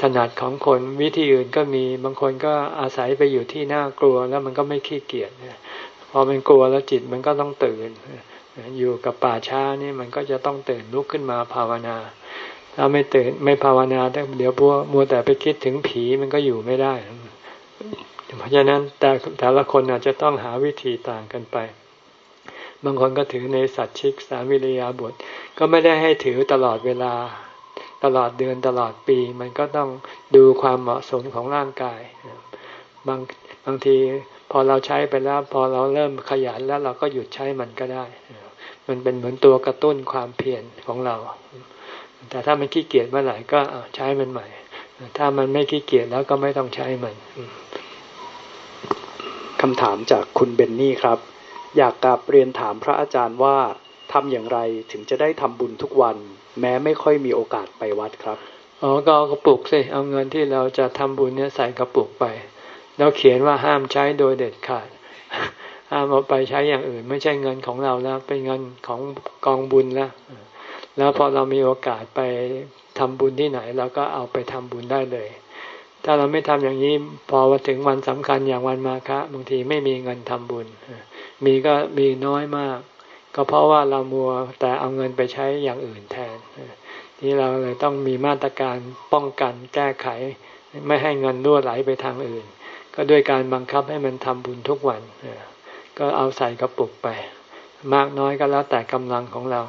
ถนัดของคนวิธีอื่นก็มีบางคนก็อาศัยไปอยู่ที่น่ากลัวแล้วมันก็ไม่ขี้เกียจพอมันกลัวแล้วจิตมันก็ต้องตื่น อยู่กับป่าช้านี่มันก็จะต้องตื่นลุกขึ้นมาภาวนา ถ้าไม่ตื่นไม่ภาวนาเดี๋ยวพวกมัวแต่ไปคิดถึงผีมันก็อยู่ไม่ได้ เพราะฉะนั้นแต่แต่ละคนอาจจะต้องหาวิธีต่างกันไป บางคนก็ถือในสัตชิกสามิริยาบท ก็ไม่ได้ให้ถือตลอดเวลา ตลอดเดือนตลอดปี มันก็ต้องดูความเหมาะสมของร่างกาย บางบางทีพอเราใช้ไปแล้วพอเราเริ่มขยันแล้วเราก็หยุดใช้มันก็ได้ มันเป็นเหมือนตัวกระตุ้นความเพียรของเรา แต่ถ้ามันขี้เกียจเมื่อไหร่ก็ใช้มันใหม่ ถ้ามันไม่ขี้เกียจแล้วก็ไม่ต้องใช้มันคำถามจากคุณเบนนี่ครับ อยากกลับเรียนถามพระอาจารย์ว่าทำอย่างไรถึงจะได้ทำบุญทุกวัน แม้ไม่ค่อยมีโอกาสไปวัดครับอ๋อก็เอากระปุกสิเอาเงินที่เราจะทำบุญเนี่ยใส่กระปุกไป แล้วเขียนว่าห้ามใช้โดยเด็ดขาดห้ามเอาไปใช้อย่างอื่น ไม่ใช่เงินของเราแล้วเป็นเงินของกองบุญแล้วแล้วพอเรามีโอกาสไปทำบุญที่ไหนเราก็เอาไปทำบุญได้เลย ถ้าเราไม่ทำอย่างนี้พอมาถึงวันสำคัญอย่างวันมาฆะบางทีไม่มีเงินทำบุญ มีก็มีน้อยมาก ก็เพราะว่าเรามัวแต่เอาเงินไปใช้อย่างอื่นแทนที่เราเลยต้องมีมาตรการป้องกันแก้ไข ไม่ให้เงินรั่วไหลไปทางอื่น ก็ด้วยการบังคับให้มันทำบุญทุกวันก็เอาใส่กระปุกไป มากน้อยก็แล้วแต่กำลังของเรา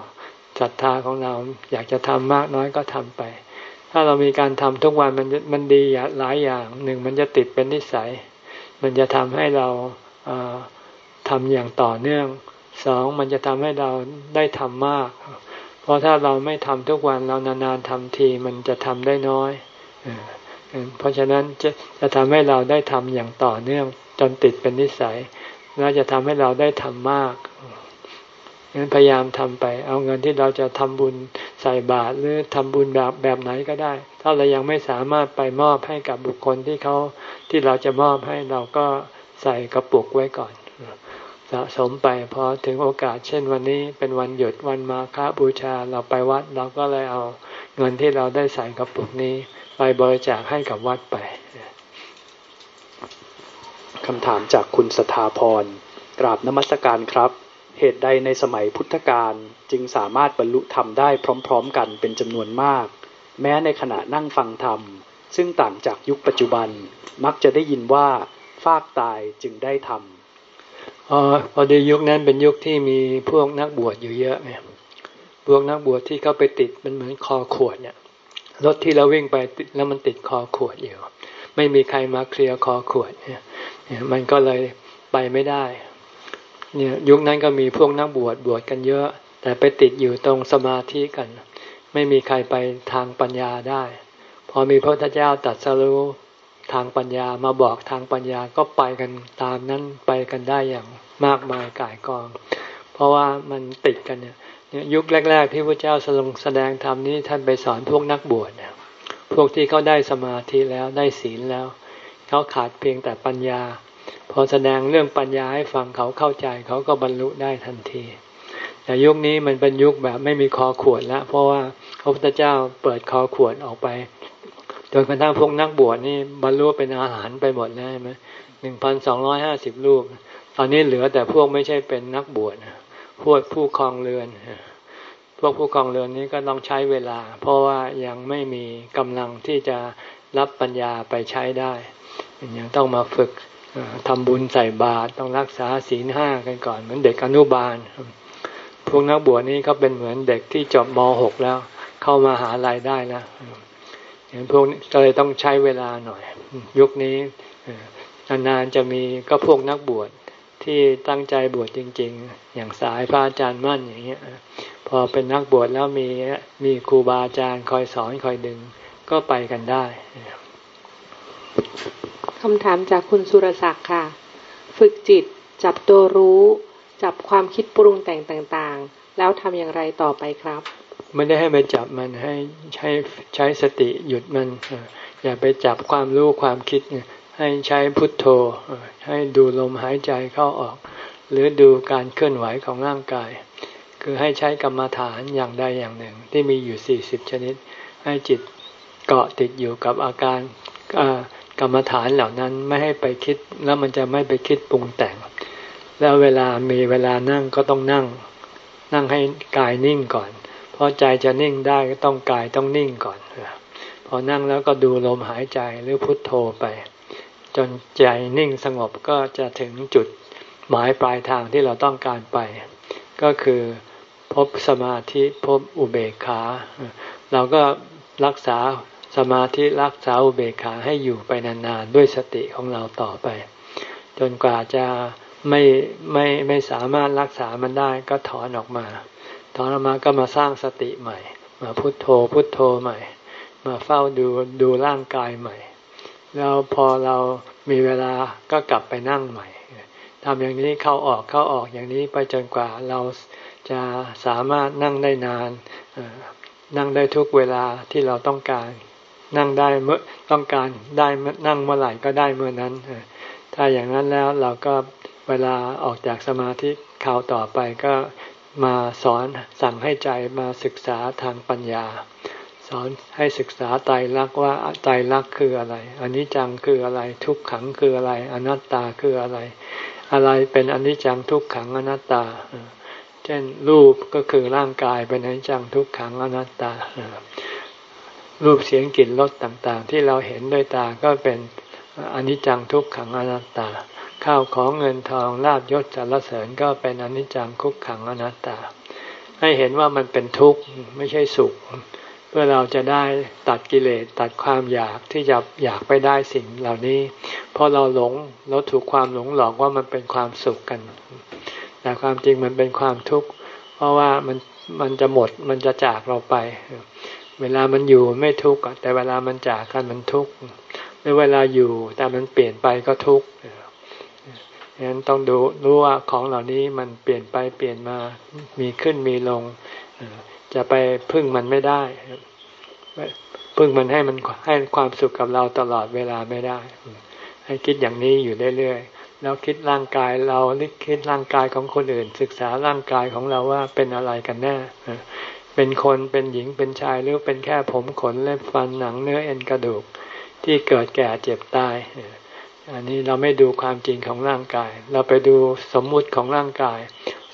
ศรัทธาของเราอยากจะทำมากน้อยก็ทำไป ถ้าเรามีการทำทุกวันมันมันดีหลายอย่างหนึ่งมันจะติดเป็นนิสัย มันจะทำให้เรา ทำอย่างต่อเนื่องสองมันจะทำให้เราได้ทำมาก เพราะถ้าเราไม่ทำทุกวันเรานานๆทำทีมันจะทำได้น้อยเพราะฉะนั้นจะจะทำให้เราได้ทำอย่างต่อเนื่องจนติดเป็นนิสัยแล้วจะทำให้เราได้ทำมากงั้นพยายามทำไป เอาเงินที่เราจะทำบุญใส่บาตรหรือทำบุญแบบแบบไหนก็ได้ ถ้าเรายังไม่สามารถไปมอบให้กับบุคคลที่เขาที่เราจะมอบให้เราก็ใส่กระปุกไว้ก่อน สะสมไปพอถึงโอกาสเช่นวันนี้เป็นวันหยุดวันมาฆบูชาเราไปวัดเราก็เลยเอาเงินที่เราได้ใส่กระปุกนี้ ไปบริจาคให้กับวัดไปคำถามจากคุณสถาพรกราบนมัสการครับ เหตุใดในสมัยพุทธกาลจึงสามารถบรรลุธรรมได้พร้อม ๆ กันเป็นจำนวนมาก แม้ในขณะนั่งฟังธรรม ซึ่งต่างจากยุคปัจจุบัน มักจะได้ยินว่าฟากตายจึงได้ธรรม พอดียุคนั้นเป็นยุคที่มีพวกนักบวชอยู่เยอะไงพวกนักบวชที่เขาไปติดมันเหมือนคอขวดเนี่ยรถที่เราวิ่งไปแล้วมันติดคอขวดอยู่ ไม่มีใครมาเคลียร์คอขวดเนี่ยมันก็เลยไปไม่ได้ เนี่ยยุคนั้นก็มีพวกนักบวชบวชกันเยอะ แต่ไปติดอยู่ตรงสมาธิกัน ไม่มีใครไปทางปัญญาได้ พอมีพระพุทธเจ้าตัดสรู้ ทางปัญญามาบอกทางปัญญาก็ไปกันตามนั้นไปกันได้อย่างมากมายกายกอง เพราะว่ามันติดกันเนี่ยยุคแรก ๆ ที่พระเจ้าสลงแสดงธรรมนี้ท่านไปสอนพวกนักบวชเนี่ยพวกที่เขาได้สมาธิแล้วได้ศีลแล้ว เขาขาดเพียงแต่ปัญญา พอแสดงเรื่องปัญญาให้ฟังเขาเข้าใจเขาก็บรรลุได้ทันที แต่ยุคนี้มันเป็นยุคแบบไม่มีคอขวดแล้วเพราะว่าพระพุทธเจ้าเปิดคอขวดออกไป จนกระทั่งพวกนักบวชนี่บรรลุเป็นอาหารไปหมดแล้วใช่ไหมหนึ่งพันสองร้อยห้าสิบลูกตอนนี้เหลือแต่พวกไม่ใช่เป็นนักบวชพวกผู้คลองเรือน พวกผู้คลองเรือนนี้ก็ต้องใช้เวลา เพราะว่ายังไม่มีกำลังที่จะรับปัญญาไปใช้ได้ ยังต้องมาฝึกทำบุญใส่บาตรต้องรักษาศีลห้ากันก่อนเหมือนเด็กอนุบาล พวกนักบวชนี้เขาเป็นเหมือนเด็กที่จบม .6 แล้ว เข้ามาหารายได้แล้ว อย่างพวกก็เลยต้องใช้เวลาหน่อย ยุคนี้นานๆจะมีก็พวกนักบวชที่ตั้งใจบวชจริง ๆ อย่างสายพระอาจารย์มั่นอย่างเงี้ยพอเป็นนักบวชแล้วมีมีครูบาอาจารย์คอยสอนคอยดึงก็ไปกันได้คำถามจากคุณสุรศักดิ์ค่ะ ฝึกจิตจับตัวรู้ จับความคิดปรุงแต่งต่างๆ แล้วทำอย่างไรต่อไปครับ ไม่ได้ให้ไปจับมันให้ใช้ใช้สติหยุดมัน อย่าไปจับความรู้ความคิดให้ใช้พุทโธ ให้ดูลมหายใจเข้าออก หรือดูการเคลื่อนไหวของร่างกาย คือให้ใช้กรรมฐานอย่างใดอย่างหนึ่ง ที่มีอยู่สี่สิบชนิด ให้จิตเกาะติดอยู่กับอาการกรรมฐานเหล่านั้นไม่ให้ไปคิดแล้วมันจะไม่ไปคิดปรุงแต่ง แล้วเวลามีเวลานั่งก็ต้องนั่ง นั่งให้กายนิ่งก่อน ราะใจจะนิ่งได้ก็ต้องกายต้องนิ่งก่อน พอนั่งแล้วก็ดูลมหายใจหรือพุทโธไป จนใจนิ่งสงบก็จะถึงจุดหมายปลายทางที่เราต้องการไป ก็คือพบสมาธิพบอุเบกขา เราก็รักษาสมาธิรักษาอุเบกขาให้อยู่ไปนานๆ ด้วยสติของเราต่อไป จนกว่าจะไม่ไม่ไม่สามารถรักษามันได้ก็ถอนออกมา ถอนมาก็มาสร้างสติใหม่ มาพุโทโธพุโทโธใหม่ มาเฝ้าดูดูร่างกายใหม่ แล้วพอเรามีเวลาก็กลับไปนั่งใหม่ทำอย่างนี้เข้าออกเข้าออกอย่างนี้ไปจนกว่าเราจะสามารถนั่งได้นาน นั่งได้ทุกเวลาที่เราต้องการ นั่งได้เมื่อต้องการได้นั่งเมื่อไหร่ก็ได้เมื่อนั้น ถ้าอย่างนั้นแล้วเราก็เวลาออกจากสมาธิข่าวต่อไปก็ มาสอนสั่งให้ใจมาศึกษาทางปัญญา สอนให้ศึกษาไตรลักษณ์ว่าไตรลักษณ์คืออะไรอันนี้จังคืออะไรทุกขังคืออะไร อนัตตาคืออะไร อะไรเป็นอนิจจังทุกขังอนัตตา เช่นรูปก็คือร่างกายเป็นอนิจจังทุกขังอนัตตา รูปเสียงกลิ่นรสต่างๆ ที่เราเห็นด้วยตาก็เป็นอนิจจังทุกขังอนัตตา ข้าวของเงินทองลาบยศสรรเสริญก็เป็นอนิจจังคุกขังอนัตตา ให้เห็นว่ามันเป็นทุกข์ไม่ใช่สุข เพื่อเราจะได้ตัดกิเลสตัดความอยากที่จะอยากไปได้สิ่งเหล่านี้ เพราะเราหลงเราถูกความหลงหลอกว่ามันเป็นความสุขกัน แต่ความจริงมันเป็นความทุกข์ เพราะว่ามันมันจะหมดมันจะจากเราไป เวลามันอยู่ไม่ทุกข์แต่เวลามันจากกันมันทุกข์ในเวลาอยู่แต่มันเปลี่ยนไปก็ทุกข์ ฉะนั้นต้องดูรู้ว่าของเหล่านี้มันเปลี่ยนไปเปลี่ยนมามีขึ้นมีลง จะไปพึ่งมันไม่ได้ พึ่งมันให้มันให้ความสุขกับเราตลอดเวลาไม่ได้ ให้คิดอย่างนี้อยู่เรื่อยๆแล้วคิดร่างกายเราลิคิดร่างกายของคนอื่น ศึกษาร่างกายของเราว่าเป็นอะไรกันแน่เป็นคนเป็นหญิงเป็นชายหรือเป็นแค่ผมขนเล็บฟันหนังเนื้อเอ็นกระดูกที่เกิดแก่เจ็บตาย อันนี้เราไม่ดูความจริงของร่างกาย เราไปดูสมมุติของร่างกาย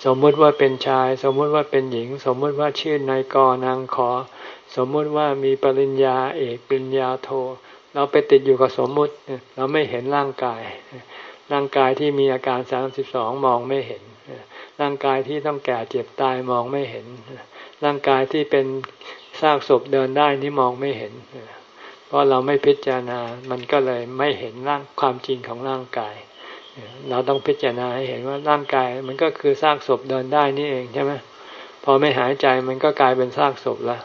สมมุติว่าเป็นชาย สมมุติว่าเป็นหญิง สมมุติว่าชื่อนายกนางขอ สมมุติว่ามีปริญญาเอกปริญญาโท เราไปติดอยู่กับสมมุติ เราไม่เห็นร่างกาย ร่างกายที่มีอาการสามสิบสองมองไม่เห็น ร่างกายที่ต้องแก่เจ็บตายมองไม่เห็น ร่างกายที่เป็นซากศพเดินได้นี่มองไม่เห็นเราะเราไม่พิจารณา มันก็เลยไม่เห็นร่างความจริงของร่างกาย เราต้องพิจารณาให้เห็นว่าร่างกายมันก็คือซากศพเดินได้นี่เองใช่ไหมพอไม่หายใจมันก็กลายเป็นซากศพแล้ว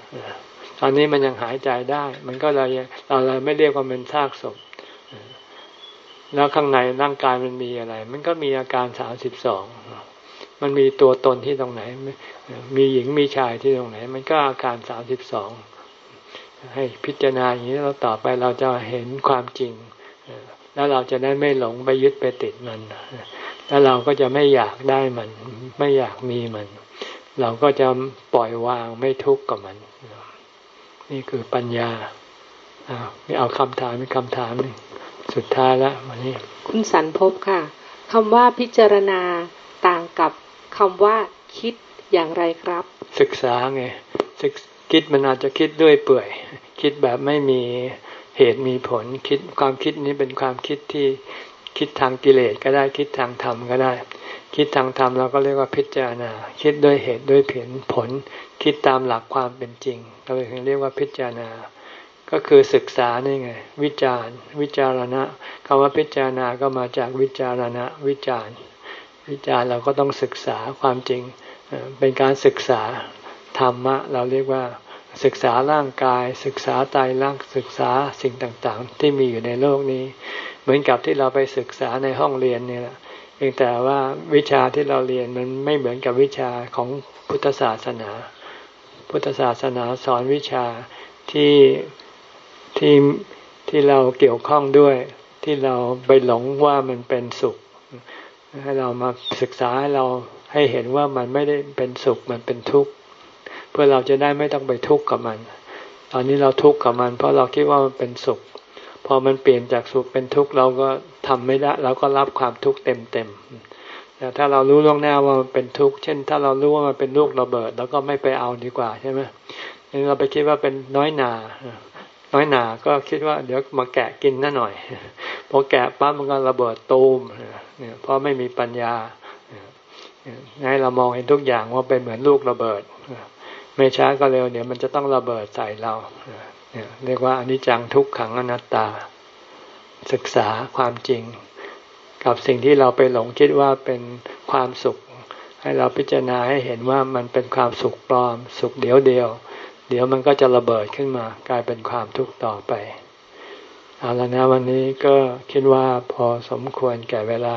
ตอนนี้มันยังหายใจได้ มันก็เลยเราเลยไม่เรียกว่าเป็นซากศพ แล้วข้างในร่างกายมันมีอะไร มันก็มีอาการสามสิบสอง มันมีตัวตนที่ตรงไหน มีหญิงมีชายที่ตรงไหน มันก็อาการสามสิบสอง ให้พิจารณาอย่างนี้เราต่อไปเราจะเห็นความจริง แล้วเราจะได้ไม่หลงไปยึดไปติดมัน แล้วเราก็จะไม่อยากได้มัน ไม่อยากมีมัน เราก็จะปล่อยวางไม่ทุกข์กับมัน นี่คือปัญญาไม่เอาคำถามมีคำถามหนึ่งสุดท้ายแล้ววันนี้ คุณสันพบค่ะคำว่าพิจารณาต่างกับคำว่าคิดอย่างไรครับ ศึกษาไงศึก คิดมันอาจจะคิดด้วยเปื่อย คิดแบบไม่มีเหตุมีผลคิดความคิดนี้เป็นความคิดที่คิดทางกิเลสก็ได้คิดทางธรรมก็ได้ คิดทางธรรมเราก็เรียกว่าพิจารณา คิดด้วยเหตุด้วยผลคิดตามหลักความเป็นจริงเราถึงเรียกว่าพิจารณา ก็คือศึกษานี่ไง วิจารวิจารณะคำว่าพิจารณาก็มาจากวิจารณะวิจารวิจารเราก็ต้องศึกษาความจริงเป็นการศึกษา ธรรมะ เราเรียกว่าศึกษาร่างกาย ศึกษาใจร่างศึกษาสิ่งต่างๆ ที่มีอยู่ในโลกนี้ เหมือนกับที่เราไปศึกษาในห้องเรียนนี่แหละเพียงแต่ว่าวิชาที่เราเรียนมันไม่เหมือนกับวิชาของพุทธศาสนา พุทธศาสนาสอนวิชาที่ที่ที่เราเกี่ยวข้องด้วยที่เราไปหลงว่ามันเป็นสุข ให้เรามาศึกษาให้เราให้เห็นว่ามันไม่ได้เป็นสุขมันเป็นทุกข์ เพื่อเราจะได้ไม่ต้องไปทุกข์กับมัน ตอนนี้เราทุกข์กับมัน เพราะเราคิดว่ามันเป็นสุข พอมันเปลี่ยนจากสุขเป็นทุกข์เราก็ทำไม่ได้เราก็รับความทุกข์เต็มเต็มแต่ถ้าเรารู้ล่วงหน้าว่ามันเป็นทุกข์ เช่น ถ้าเรารู้ว่ามันเป็นลูกระเบิด แล้วก็ไม่ไปเอาดีกว่าใช่ไหมนี่เราไปคิดว่าเป็นน้อยหนาน้อยหนาก็คิดว่าเดี๋ยวมาแกะกินน่าหน่อย พอแกะปั๊บมันก็ระเบิดตูมเนี่ยเพราะไม่มีปัญญาให้เรามองเห็นทุกอย่างว่าเป็นเหมือนลูกระเบิด ไม่ช้าก็เร็วเดี๋ยวมันจะต้องระเบิดใส่เราเรียกว่าอนิจจังทุกขังอนัตตา ศึกษาความจริง กับสิ่งที่เราไปหลงคิดว่าเป็นความสุข ให้เราพิจารณาให้เห็นว่ามันเป็นความสุขปลอม สุขเดียวเดียว เดี๋ยวมันก็จะระเบิดขึ้นมากลายเป็นความทุกข์ต่อไปเอาละนะวันนี้ก็คิดว่าพอสมควรแก่เวลา